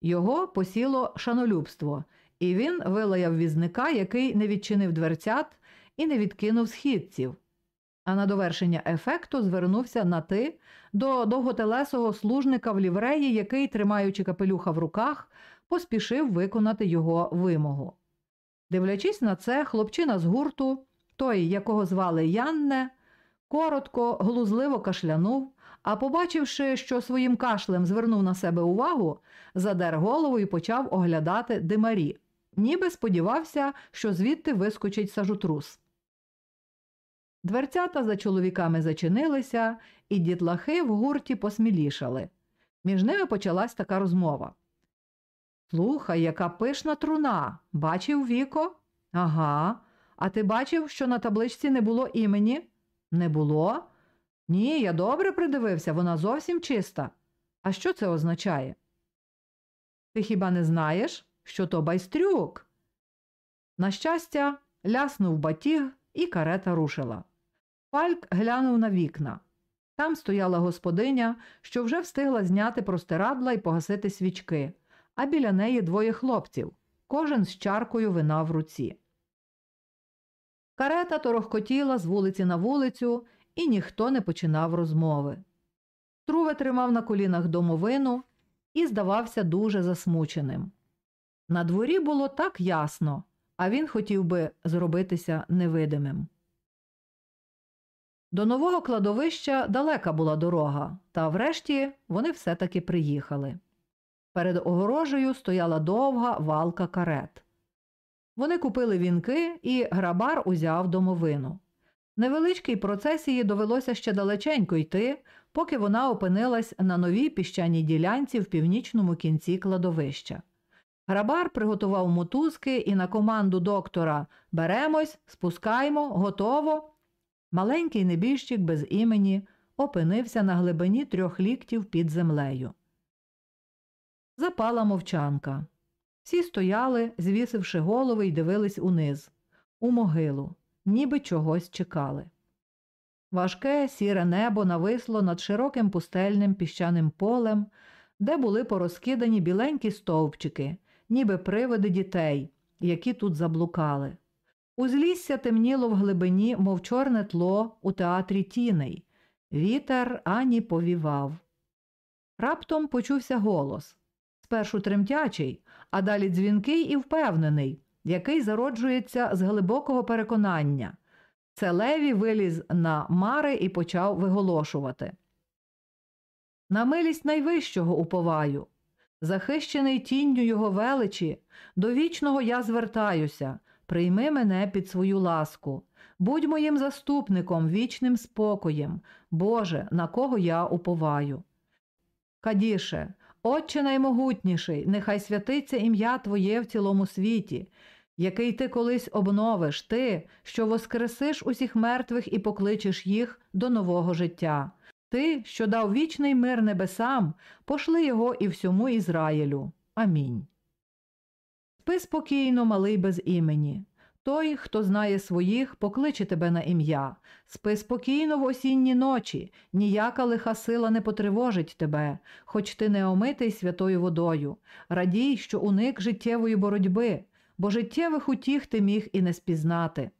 S1: його посіло шанолюбство, і він вилаяв візника, який не відчинив дверцят і не відкинув східців. А на довершення ефекту звернувся на ти до довготелесого служника в лівреї, який, тримаючи капелюха в руках, поспішив виконати його вимогу. Дивлячись на це, хлопчина з гурту, той, якого звали Янне, коротко, глузливо кашлянув, а побачивши, що своїм кашлем звернув на себе увагу, задер голову і почав оглядати димарі, ніби сподівався, що звідти вискочить сажутрус. Дверцята за чоловіками зачинилися, і дітлахи в гурті посмілішали. Між ними почалась така розмова. Слухай, яка пишна труна. Бачив Віко? Ага. А ти бачив, що на табличці не було імені? Не було? Ні, я добре придивився, вона зовсім чиста. А що це означає? Ти хіба не знаєш, що то байстрюк? На щастя, ляснув батіг, і карета рушила. Фальк глянув на вікна. Там стояла господиня, що вже встигла зняти простирадла і погасити свічки, а біля неї двоє хлопців, кожен з чаркою вина в руці. Карета торохкотіла з вулиці на вулицю, і ніхто не починав розмови. Труве тримав на колінах домовину і здавався дуже засмученим. На дворі було так ясно, а він хотів би зробитися невидимим. До нового кладовища далека була дорога, та врешті вони все таки приїхали. Перед огорожею стояла довга валка карет. Вони купили вінки, і грабар узяв домовину. Невеличкій процесії довелося ще далеченько йти, поки вона опинилась на новій піщаній ділянці в північному кінці кладовища. Грабар приготував мотузки і на команду доктора Беремось, спускаймо, готово. Маленький небіжчик без імені опинився на глибині трьох ліктів під землею. Запала мовчанка. Всі стояли, звісивши голови й дивились униз, у могилу, ніби чогось чекали. Важке сіре небо нависло над широким пустельним піщаним полем, де були порозкидані біленькі стовпчики, ніби привиди дітей, які тут заблукали. Узлісся темніло в глибині, мов чорне тло у театрі тіней. Вітер ані повівав. Раптом почувся голос спершу тремтячий, а далі дзвінкий і впевнений, який зароджується з глибокого переконання. Це Леві виліз на мари і почав виголошувати. На милість найвищого уповаю, захищений тінню його величі, до вічного я звертаюся, прийми мене під свою ласку, будь моїм заступником, вічним спокоєм, Боже, на кого я уповаю. Кадіше, Отче наймогутніший, нехай святиться ім'я Твоє в цілому світі, який ти колись обновиш, ти, що воскресиш усіх мертвих і покличеш їх до нового життя. Ти, що дав вічний мир небесам, пошли його і всьому Ізраїлю. Амінь. Спи спокійно, малий без імені. Той, хто знає своїх, покличе тебе на ім'я. Спи спокійно в осінні ночі, ніяка лиха сила не потривожить тебе, хоч ти не омитий святою водою. Радій, що уник життєвої боротьби, бо життєвих утіх ти міг і не спізнати.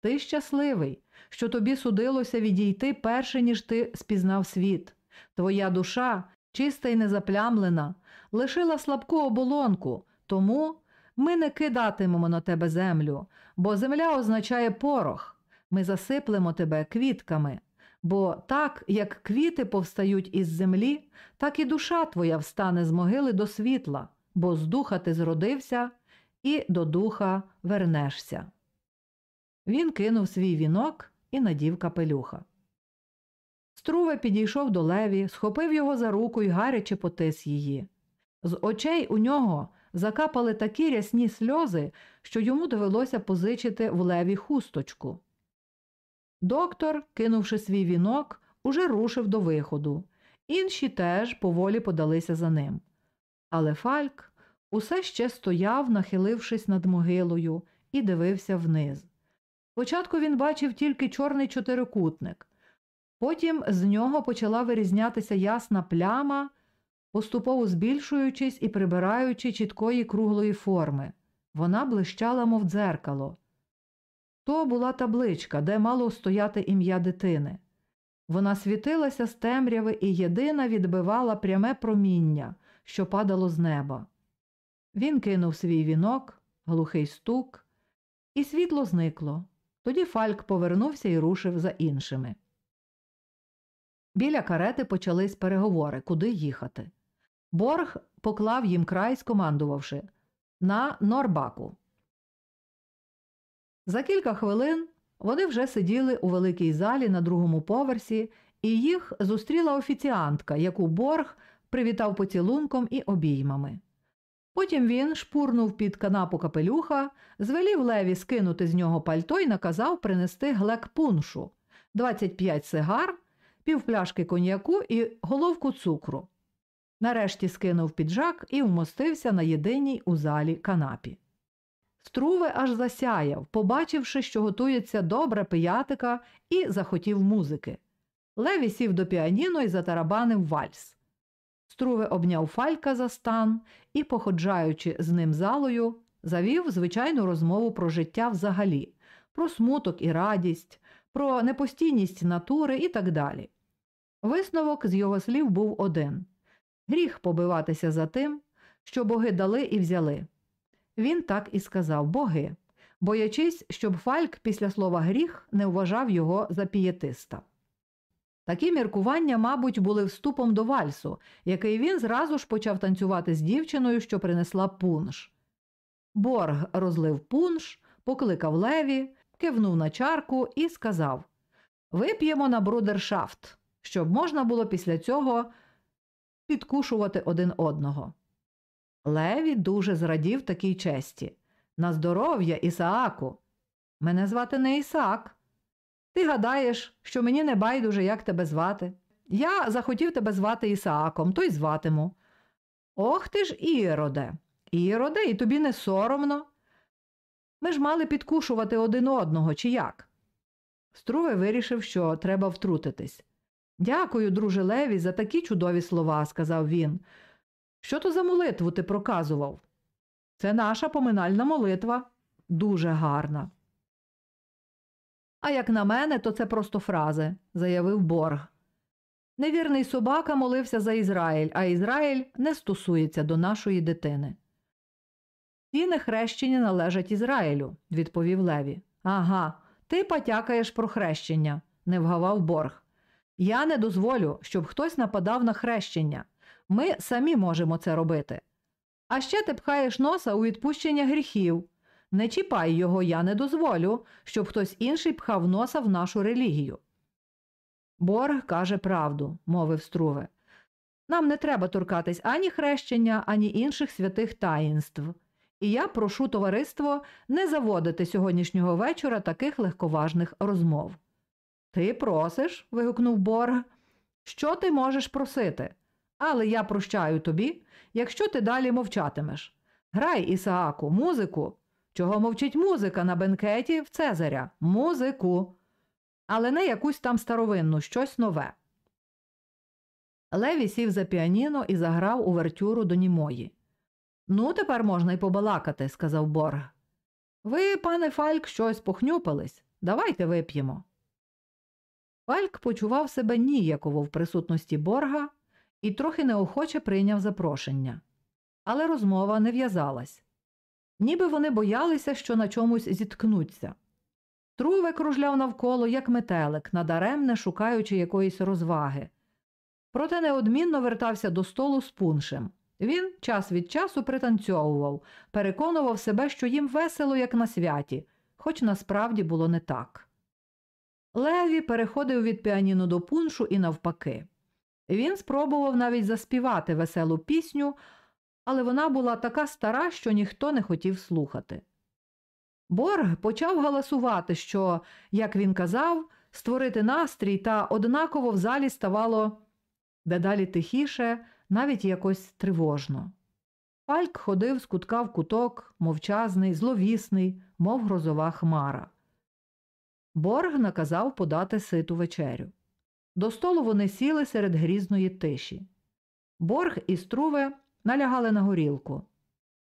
S1: Ти щасливий, що тобі судилося відійти перше, ніж ти спізнав світ. Твоя душа, чиста й незаплямлена, лишила слабку оболонку, тому ми не кидатимемо на тебе землю, бо земля означає порох. Ми засиплемо тебе квітками, бо так, як квіти повстають із землі, так і душа твоя встане з могили до світла, бо з духа ти зродився і до духа вернешся. Він кинув свій вінок і надів капелюха. Струве підійшов до леві, схопив його за руку і гаряче потис її. З очей у нього закапали такі рясні сльози, що йому довелося позичити в леві хусточку. Доктор, кинувши свій вінок, уже рушив до виходу. Інші теж поволі подалися за ним. Але Фальк усе ще стояв, нахилившись над могилою, і дивився вниз. Спочатку він бачив тільки чорний чотирикутник, потім з нього почала вирізнятися ясна пляма, поступово збільшуючись і прибираючи чіткої круглої форми. Вона блищала, мов дзеркало. То була табличка, де мало стояти ім'я дитини. Вона світилася з темряви і єдина відбивала пряме проміння, що падало з неба. Він кинув свій вінок, глухий стук, і світло зникло. Тоді Фальк повернувся і рушив за іншими. Біля карети почались переговори, куди їхати. Борг поклав їм край, скомандувавши на Норбаку. За кілька хвилин вони вже сиділи у великій залі на другому поверсі, і їх зустріла офіціантка, яку борг привітав поцілунком і обіймами. Потім він шпурнув під канапу капелюха, звелів леві скинути з нього пальто і наказав принести глек пуншу, 25 сигар, півпляшки коньяку і головку цукру. Нарешті скинув піджак і вмостився на єдиній у залі канапі. Струве аж засяяв, побачивши, що готується добра пиятика, і захотів музики. Леві сів до піаніно і затарабанив вальс. Струве обняв фалька за стан і, походжаючи з ним залою, завів звичайну розмову про життя взагалі, про смуток і радість, про непостійність натури і так далі. Висновок з його слів був один гріх побиватися за тим, що боги дали і взяли. Він так і сказав боги, боячись, щоб Фальк після слова гріх не вважав його за пієтиста. Такі міркування, мабуть, були вступом до вальсу, який він зразу ж почав танцювати з дівчиною, що принесла пунш. Борг розлив пунш, покликав леві, кивнув на чарку і сказав Вип'ємо на брудершафт, щоб можна було після цього підкушувати один одного. Леві дуже зрадів такій честі. На здоров'я, Ісааку. Мене звати не Ісаак. Ти гадаєш, що мені не байдуже, як тебе звати. Я захотів тебе звати Ісааком, то й зватиму. Ох ти ж, Іроде, Іроде, і тобі не соромно. Ми ж мали підкушувати один одного, чи як? Струве вирішив, що треба втрутитись. Дякую, друже Леві, за такі чудові слова, сказав він. Що то за молитву ти проказував? Це наша поминальна молитва. Дуже гарна. А як на мене, то це просто фрази, заявив Борг. Невірний собака молився за Ізраїль, а Ізраїль не стосується до нашої дитини. Ті нехрещені належать Ізраїлю, відповів Леві. Ага, ти потякаєш про хрещення, не вгавав Борг. Я не дозволю, щоб хтось нападав на хрещення. Ми самі можемо це робити. А ще ти пхаєш носа у відпущення гріхів. Не чіпай його, я не дозволю, щоб хтось інший пхав носа в нашу релігію. Борг каже правду, мовив Струве. Нам не треба торкатись ані хрещення, ані інших святих таїнств. І я прошу товариство не заводити сьогоднішнього вечора таких легковажних розмов. Ти просиш? вигукнув Борг. Що ти можеш просити? Але я прощаю тобі, якщо ти далі мовчатимеш. Грай, Ісааку, музику. Чого мовчить музика на бенкеті в Цезаря? Музику. Але не якусь там старовинну, щось нове. Леві сів за піаніно і заграв увертюру до німої. Ну, тепер можна й побалакати, сказав Борг. Ви, пане Фальк, щось похнюпились. Давайте вип'ємо. Фальк почував себе ніяково в присутності борга і трохи неохоче прийняв запрошення. Але розмова не в'язалась. Ніби вони боялися, що на чомусь зіткнуться. Труве кружляв навколо, як метелик, надаремне шукаючи якоїсь розваги. Проте неодмінно вертався до столу з пуншем. Він час від часу пританцьовував, переконував себе, що їм весело, як на святі, хоч насправді було не так. Леві переходив від піаніно до пуншу і навпаки. Він спробував навіть заспівати веселу пісню, але вона була така стара, що ніхто не хотів слухати. Борг почав галасувати, що, як він казав, створити настрій, та однаково в залі ставало дедалі тихіше, навіть якось тривожно. Фальк ходив з кутка в куток, мовчазний, зловісний, мов грозова хмара. Борг наказав подати ситу вечерю. До столу вони сіли серед грізної тиші. Борг і струве налягали на горілку.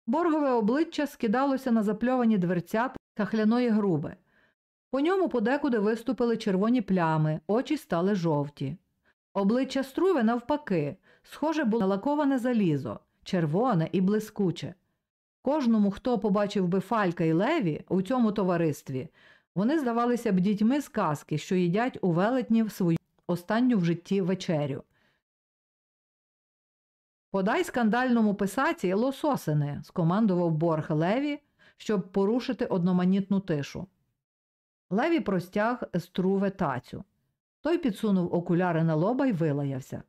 S1: Боргове обличчя скидалося на запльовані дверцята кахляної груби. По ньому подекуди виступили червоні плями, очі стали жовті. Обличчя струве, навпаки, схоже було на лаковане залізо, червоне і блискуче. Кожному, хто побачив би Фалька і Леві у цьому товаристві, вони здавалися б дітьми з казки, що їдять у велетнів свою останню в житті вечерю. Подай скандальному писаці лососини, скомандував борг Леві, щоб порушити одноманітну тишу. Леві простяг струве тацю. Той підсунув окуляри на лоба й вилаявся.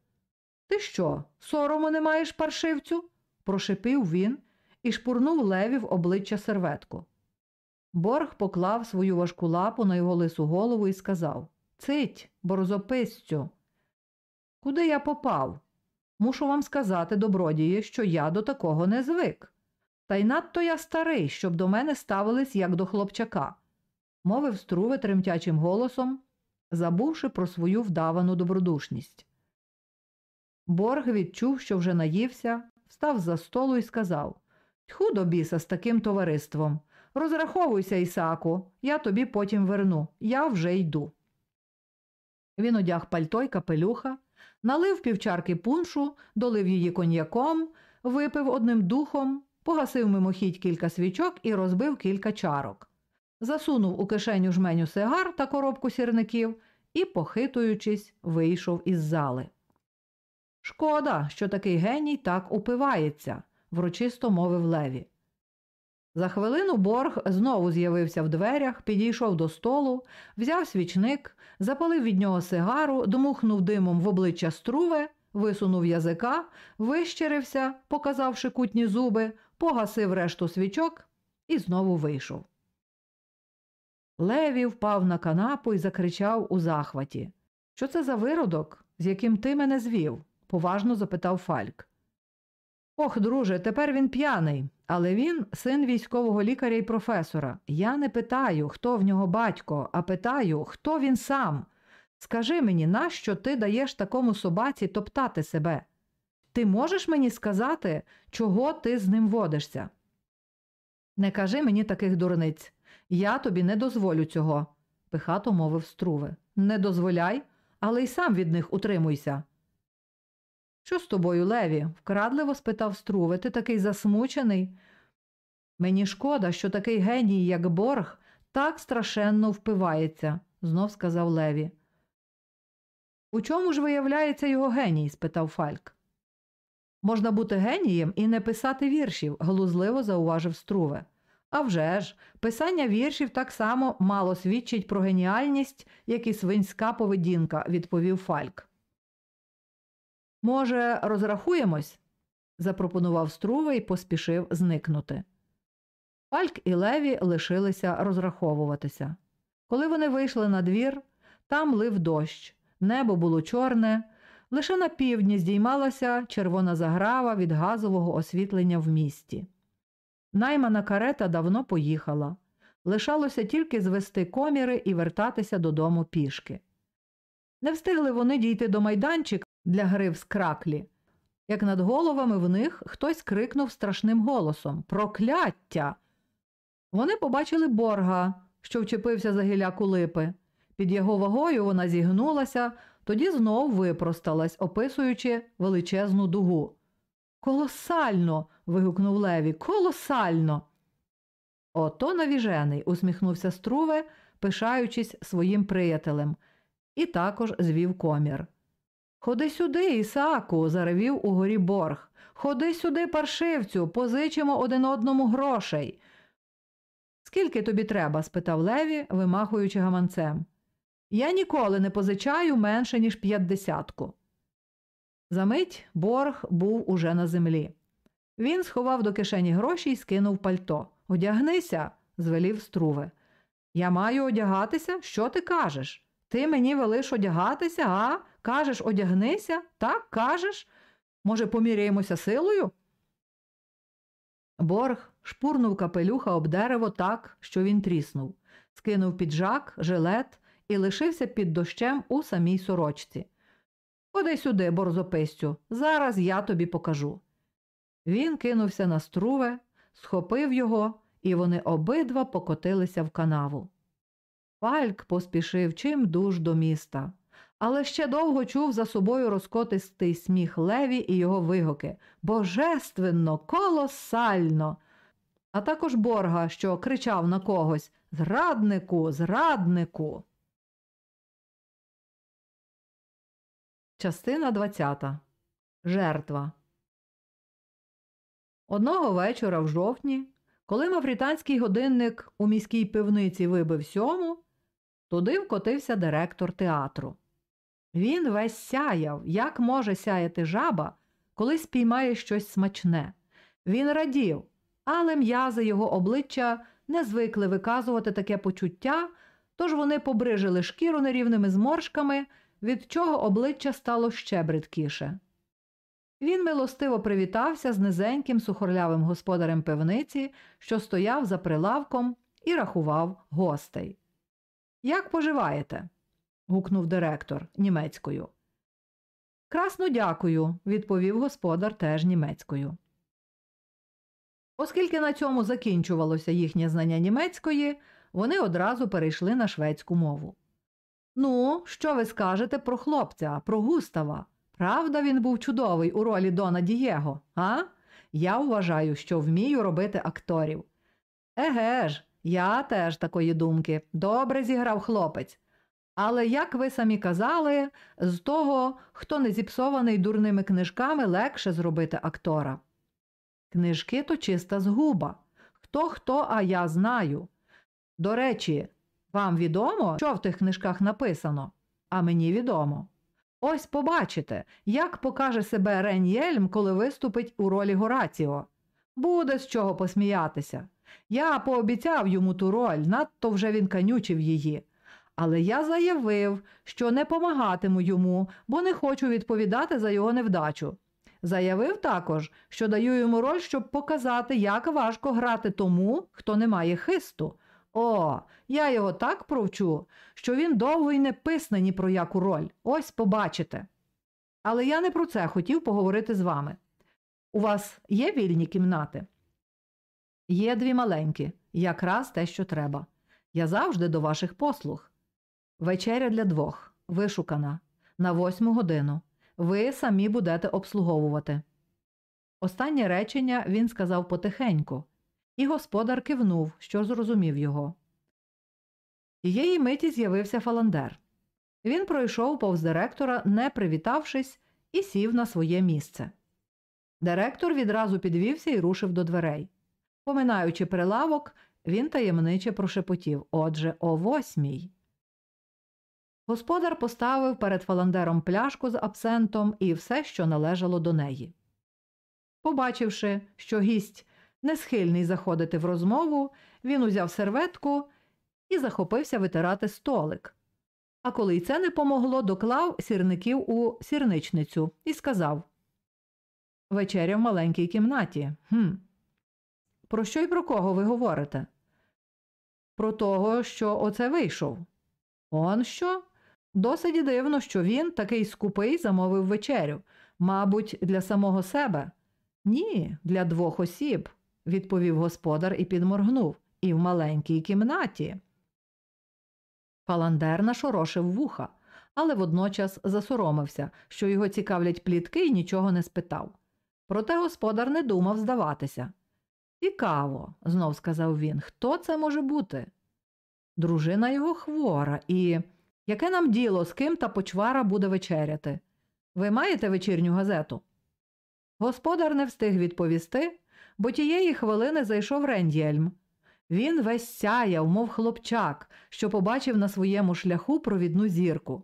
S1: Ти що, сорому не маєш паршивцю? прошипів він і шпурнув леві в обличчя серветку. Борг поклав свою важку лапу на його лису голову і сказав Цить, борзописцю. Куди я попав? Мушу вам сказати, добродії, що я до такого не звик. Та й надто я старий, щоб до мене ставились як до хлопчака, мовив струве тремтячим голосом, забувши про свою вдавану добродушність. Борг відчув, що вже наївся, встав за столу і сказав Тьху до біса з таким товариством. Розраховуйся, Ісаку, я тобі потім верну, я вже йду. Він одяг пальто й капелюха, налив півчарки пуншу, долив її коньяком, випив одним духом, погасив мимохідь кілька свічок і розбив кілька чарок. Засунув у кишеню жменю сигар та коробку сірників і, похитуючись, вийшов із зали. Шкода, що такий геній так упивається, врочисто мовив Леві. За хвилину борг знову з'явився в дверях, підійшов до столу, взяв свічник, запалив від нього сигару, дмухнув димом в обличчя струве, висунув язика, вищерився, показавши кутні зуби, погасив решту свічок і знову вийшов. Леві впав на канапу і закричав у захваті Що це за виродок, з яким ти мене звів? поважно запитав Фальк. Ох, друже, тепер він п'яний, але він син військового лікаря і професора. Я не питаю, хто в нього батько, а питаю, хто він сам. Скажи мені, нащо ти даєш такому собаці топтати себе? Ти можеш мені сказати, чого ти з ним водишся? Не кажи мені таких дурниць. Я тобі не дозволю цього, пихато мовив струве. Не дозволяй, але й сам від них утримуйся. Що з тобою, Леві? вкрадливо спитав Струве, ти такий засмучений. Мені шкода, що такий геній, як борг, так страшенно впивається, знов сказав Леві. У чому ж виявляється його геній? спитав Фальк. Можна бути генієм і не писати віршів, глузливо зауважив Струве. А вже ж, писання віршів так само мало свідчить про геніальність, як і свинська поведінка, відповів Фальк. Може, розрахуємось? запропонував Струве і поспішив зникнути. Фальк і Леві лишилися розраховуватися. Коли вони вийшли на двір, там лив дощ, небо було чорне, лише на півдні здіймалася червона заграва від газового освітлення в місті. Наймана карета давно поїхала. Лишалося тільки звести коміри і вертатися додому пішки. Не встигли вони дійти до майданчика для гри в скраклі, як над головами в них хтось крикнув страшним голосом Прокляття! Вони побачили борга, що вчепився за гіляку липи. Під його вагою вона зігнулася, тоді знов випросталась, описуючи величезну дугу. Колосально. вигукнув Леві. Колосально. Ото навіжений, усміхнувся Струве, пишаючись своїм приятелем, і також звів комір. Ходи сюди, Ісаку, заревів угорі борг. Ходи сюди, паршивцю, позичимо один одному грошей. Скільки тобі треба? спитав Леві, вимахуючи гаманцем. Я ніколи не позичаю менше, ніж п'ятдесятку. Замить борг був уже на землі. Він сховав до кишені гроші і скинув пальто. Одягнися, звелів струве. Я маю одягатися? Що ти кажеш? Ти мені велиш одягатися, а? Кажеш, одягнися? Так, кажеш? Може, поміряємося силою? Борг шпурнув капелюха об дерево так, що він тріснув, скинув піджак, жилет і лишився під дощем у самій сорочці. Ходи сюди, борзопистю, зараз я тобі покажу. Він кинувся на струве, схопив його, і вони обидва покотилися в канаву. Фальк поспішив чим дуж до міста, але ще довго чув за собою розкотистий сміх Леві і його вигуки Божественно, колосально. А також борга, що кричав на когось Зраднику, зраднику. Частина 20. Жертва. Одного вечора в жовтні, коли мавританський годинник у міській пивниці вибив сьому, туди вкотився директор театру. Він весь сяяв, як може сяяти жаба, коли спіймає щось смачне. Він радів, але м'язи його обличчя не звикли виказувати таке почуття, тож вони побрижили шкіру нерівними зморшками, від чого обличчя стало ще бридкіше. Він милостиво привітався з низеньким сухорлявим господарем пивниці, що стояв за прилавком і рахував гостей. Як поживаєте? Гукнув директор німецькою. Красно дякую, відповів господар теж німецькою. Оскільки на цьому закінчувалося їхнє знання німецької, вони одразу перейшли на шведську мову. Ну, що ви скажете про хлопця, про Густава? Правда, він був чудовий у ролі Дона Дієго, а? Я вважаю, що вмію робити акторів. Еге ж, я теж такої думки. Добре зіграв хлопець. Але, як ви самі казали, з того, хто не зіпсований дурними книжками, легше зробити актора. Книжки то чиста згуба. Хто хто, а я знаю. До речі, вам відомо, що в тих книжках написано, а мені відомо. Ось побачите, як покаже себе Рен Єльм, коли виступить у ролі Гораціо. Буде з чого посміятися. Я пообіцяв йому ту роль, надто вже він канючив її. Але я заявив, що не помагатиму йому, бо не хочу відповідати за його невдачу. Заявив також, що даю йому роль, щоб показати, як важко грати тому, хто не має хисту. О, я його так провчу, що він довго й не писне ні про яку роль. Ось побачите. Але я не про це хотів поговорити з вами. У вас є вільні кімнати? Є дві маленькі, якраз те, що треба. Я завжди до ваших послуг. Вечеря для двох, вишукана, на восьму годину. Ви самі будете обслуговувати. Останнє речення він сказав потихеньку, і господар кивнув, що зрозумів його. Тієї миті з'явився Фаландер. Він пройшов повз директора, не привітавшись, і сів на своє місце. Директор відразу підвівся і рушив до дверей. Поминаючи прилавок, він таємниче прошепотів Отже, о восьмій. Господар поставив перед фаландером пляшку з абсентом і все, що належало до неї. Побачивши, що гість не схильний заходити в розмову, він узяв серветку і захопився витирати столик. А коли й це не помогло, доклав сірників у сірничницю і сказав Вечеря в маленькій кімнаті. Хм. Про що й про кого ви говорите? Про того, що оце вийшов. Он що? Досить дивно, що він, такий скупий, замовив вечерю. Мабуть, для самого себе. Ні, для двох осіб, відповів господар і підморгнув, і в маленькій кімнаті. Паландер нашорошив вуха, але водночас засоромився, що його цікавлять плітки і нічого не спитав. Проте господар не думав здаватися. Цікаво, знов сказав він, хто це може бути? Дружина його хвора, і яке нам діло, з ким та почвара буде вечеряти? Ви маєте вечірню газету? Господар не встиг відповісти, бо тієї хвилини зайшов Рендєльм. Він весь сяяв, мов хлопчак, що побачив на своєму шляху провідну зірку.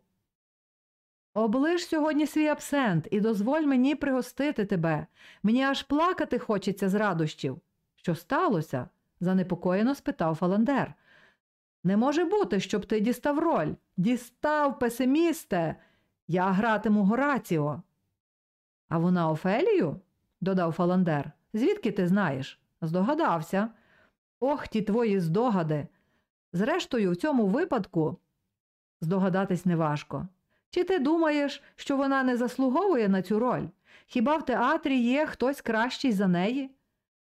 S1: Оближ сьогодні свій абсент і дозволь мені пригостити тебе. Мені аж плакати хочеться з радощів. Що сталося? занепокоєно спитав Фаландер. Не може бути, щоб ти дістав роль. Дістав, песимісте. Я гратиму Гораціо. А вона Офелію? додав Фаландер. Звідки ти знаєш? Здогадався. Ох, ті твої здогади. Зрештою, в цьому випадку здогадатись неважко. Чи ти думаєш, що вона не заслуговує на цю роль? Хіба в театрі є хтось кращий за неї?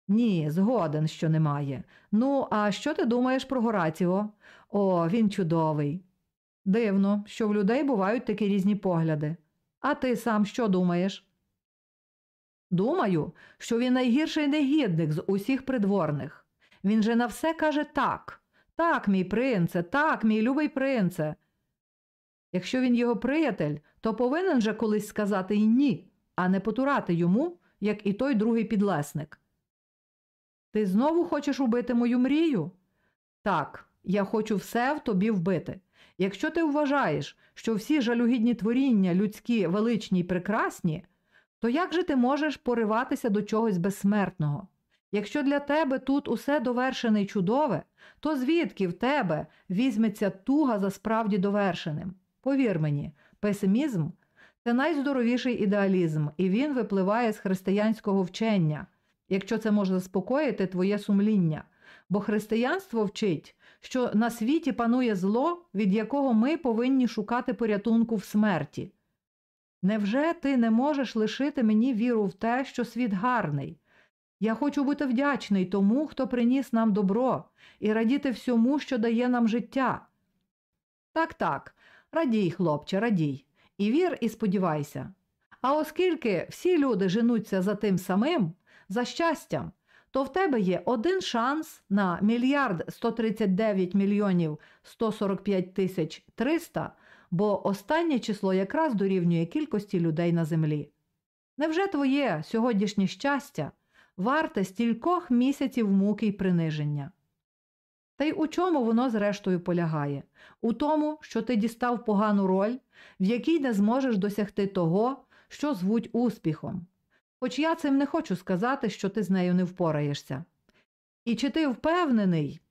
S1: Ні, згоден, що немає. Ну, а що ти думаєш про Гораціо? О, він чудовий. Дивно, що в людей бувають такі різні погляди. А ти сам що думаєш? Думаю, що він найгірший негідник з усіх придворних. Він же на все каже так. Так, мій принце, так, мій любий принце. Якщо він його приятель, то повинен же колись сказати й ні, а не потурати йому, як і той другий підлесник. Ти знову хочеш убити мою мрію? Так, я хочу все в тобі вбити. Якщо ти вважаєш, що всі жалюгідні творіння людські величні й прекрасні, то як же ти можеш пориватися до чогось безсмертного? Якщо для тебе тут усе довершене й чудове, то звідки в тебе візьметься туга за справді довершеним? Повір мені, песимізм це найздоровіший ідеалізм, і він випливає з християнського вчення, якщо це може заспокоїти твоє сумління. Бо християнство вчить, що на світі панує зло, від якого ми повинні шукати порятунку в смерті. Невже ти не можеш лишити мені віру в те, що світ гарний? Я хочу бути вдячний тому, хто приніс нам добро, і радіти всьому, що дає нам життя. Так, так, радій, хлопче, радій, і вір, і сподівайся. А оскільки всі люди женуться за тим самим, за щастям, то в тебе є один шанс на мільярд 139 мільйонів 145 тисяч 300, бо останнє число якраз дорівнює кількості людей на землі. Невже твоє сьогоднішнє щастя варте стількох місяців муки й приниження? Та й у чому воно зрештою полягає? У тому, що ти дістав погану роль, в якій не зможеш досягти того, що звуть успіхом. Хоч я цим не хочу сказати, що ти з нею не впораєшся. І чи ти впевнений?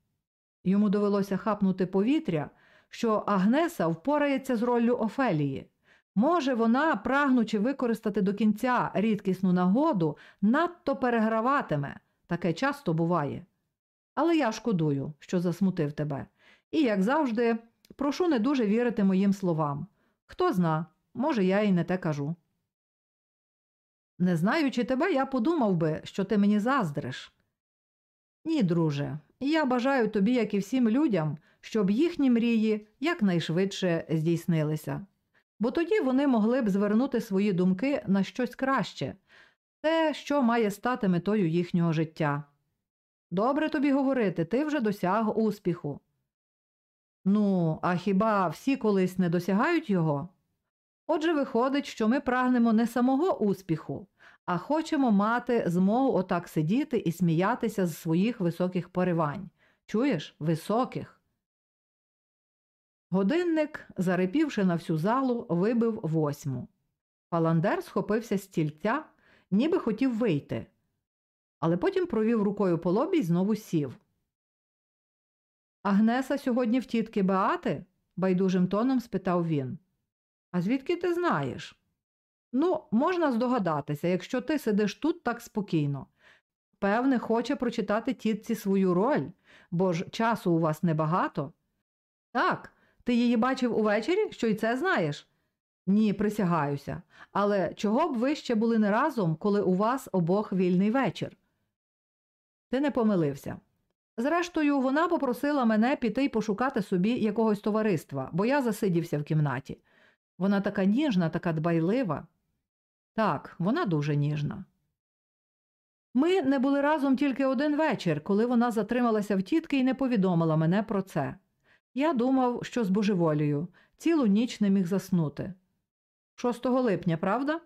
S1: Йому довелося хапнути повітря, що Агнеса впорається з роллю Офелії. Може, вона, прагнучи використати до кінця рідкісну нагоду, надто переграватиме таке часто буває. Але я шкодую, що засмутив тебе. І, як завжди, прошу не дуже вірити моїм словам. Хто зна, може, я і не те кажу. Не знаючи тебе, я подумав би, що ти мені заздриш. Ні, друже, я бажаю тобі, як і всім людям, щоб їхні мрії якнайшвидше здійснилися, бо тоді вони могли б звернути свої думки на щось краще, те, що має стати метою їхнього життя. Добре тобі говорити, ти вже досяг успіху. Ну, а хіба всі колись не досягають його? Отже, виходить, що ми прагнемо не самого успіху, а хочемо мати змогу отак сидіти і сміятися з своїх високих поривань. Чуєш, високих. Годинник, зарипівши на всю залу, вибив восьму. Паландер схопився з стільця, ніби хотів вийти, але потім провів рукою по лобі і знову сів. Агнеса сьогодні в тітки Беати? байдужим тоном спитав він. А звідки ти знаєш? Ну, можна здогадатися, якщо ти сидиш тут так спокійно. Певне, хоче прочитати тітці свою роль, бо ж часу у вас небагато. Так, ти її бачив увечері, що й це знаєш? Ні, присягаюся. Але чого б ви ще були не разом, коли у вас обох вільний вечір? Ти не помилився. Зрештою, вона попросила мене піти й пошукати собі якогось товариства, бо я засидівся в кімнаті. Вона така ніжна, така дбайлива. Так, вона дуже ніжна. Ми не були разом тільки один вечір, коли вона затрималася в тітки і не повідомила мене про це. Я думав, що з божеволію, цілу ніч не міг заснути. 6 липня, правда?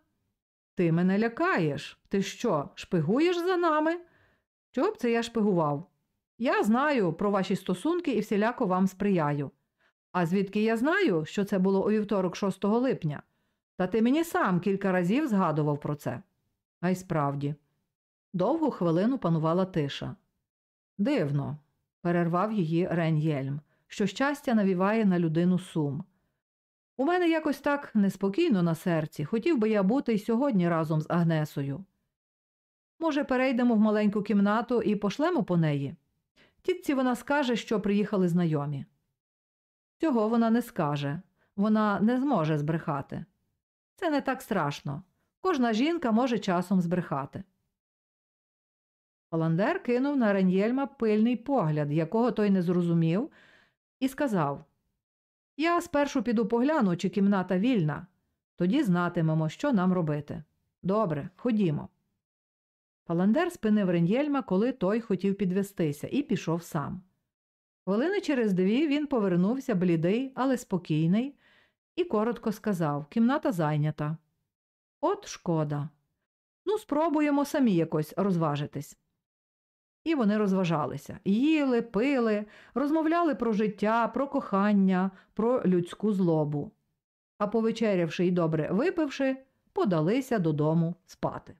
S1: Ти мене лякаєш. Ти що, шпигуєш за нами? Чого б це я шпигував? Я знаю про ваші стосунки і всіляко вам сприяю. А звідки я знаю, що це було у вівторок 6 липня? Та ти мені сам кілька разів згадував про це. А й справді. Довгу хвилину панувала тиша. Дивно, перервав її Рен'єльм, що щастя навіває на людину сум. У мене якось так неспокійно на серці, хотів би я бути й сьогодні разом з Агнесою. Може, перейдемо в маленьку кімнату і пошлемо по неї? Тітці вона скаже, що приїхали знайомі. Цього вона не скаже, вона не зможе збрехати. Це не так страшно. Кожна жінка може часом збрехати. Паландер кинув на Реньєльма пильний погляд, якого той не зрозумів, і сказав Я спершу піду погляну, чи кімната вільна, тоді знатимемо, що нам робити. Добре, ходімо. Паландер спинив Реньєльма, коли той хотів підвестися, і пішов сам. Хвилини через дві він повернувся блідий, але спокійний, і коротко сказав кімната зайнята. От шкода. Ну, спробуємо самі якось розважитись. І вони розважалися їли, пили, розмовляли про життя, про кохання, про людську злобу. А повечерявши й добре випивши, подалися додому спати.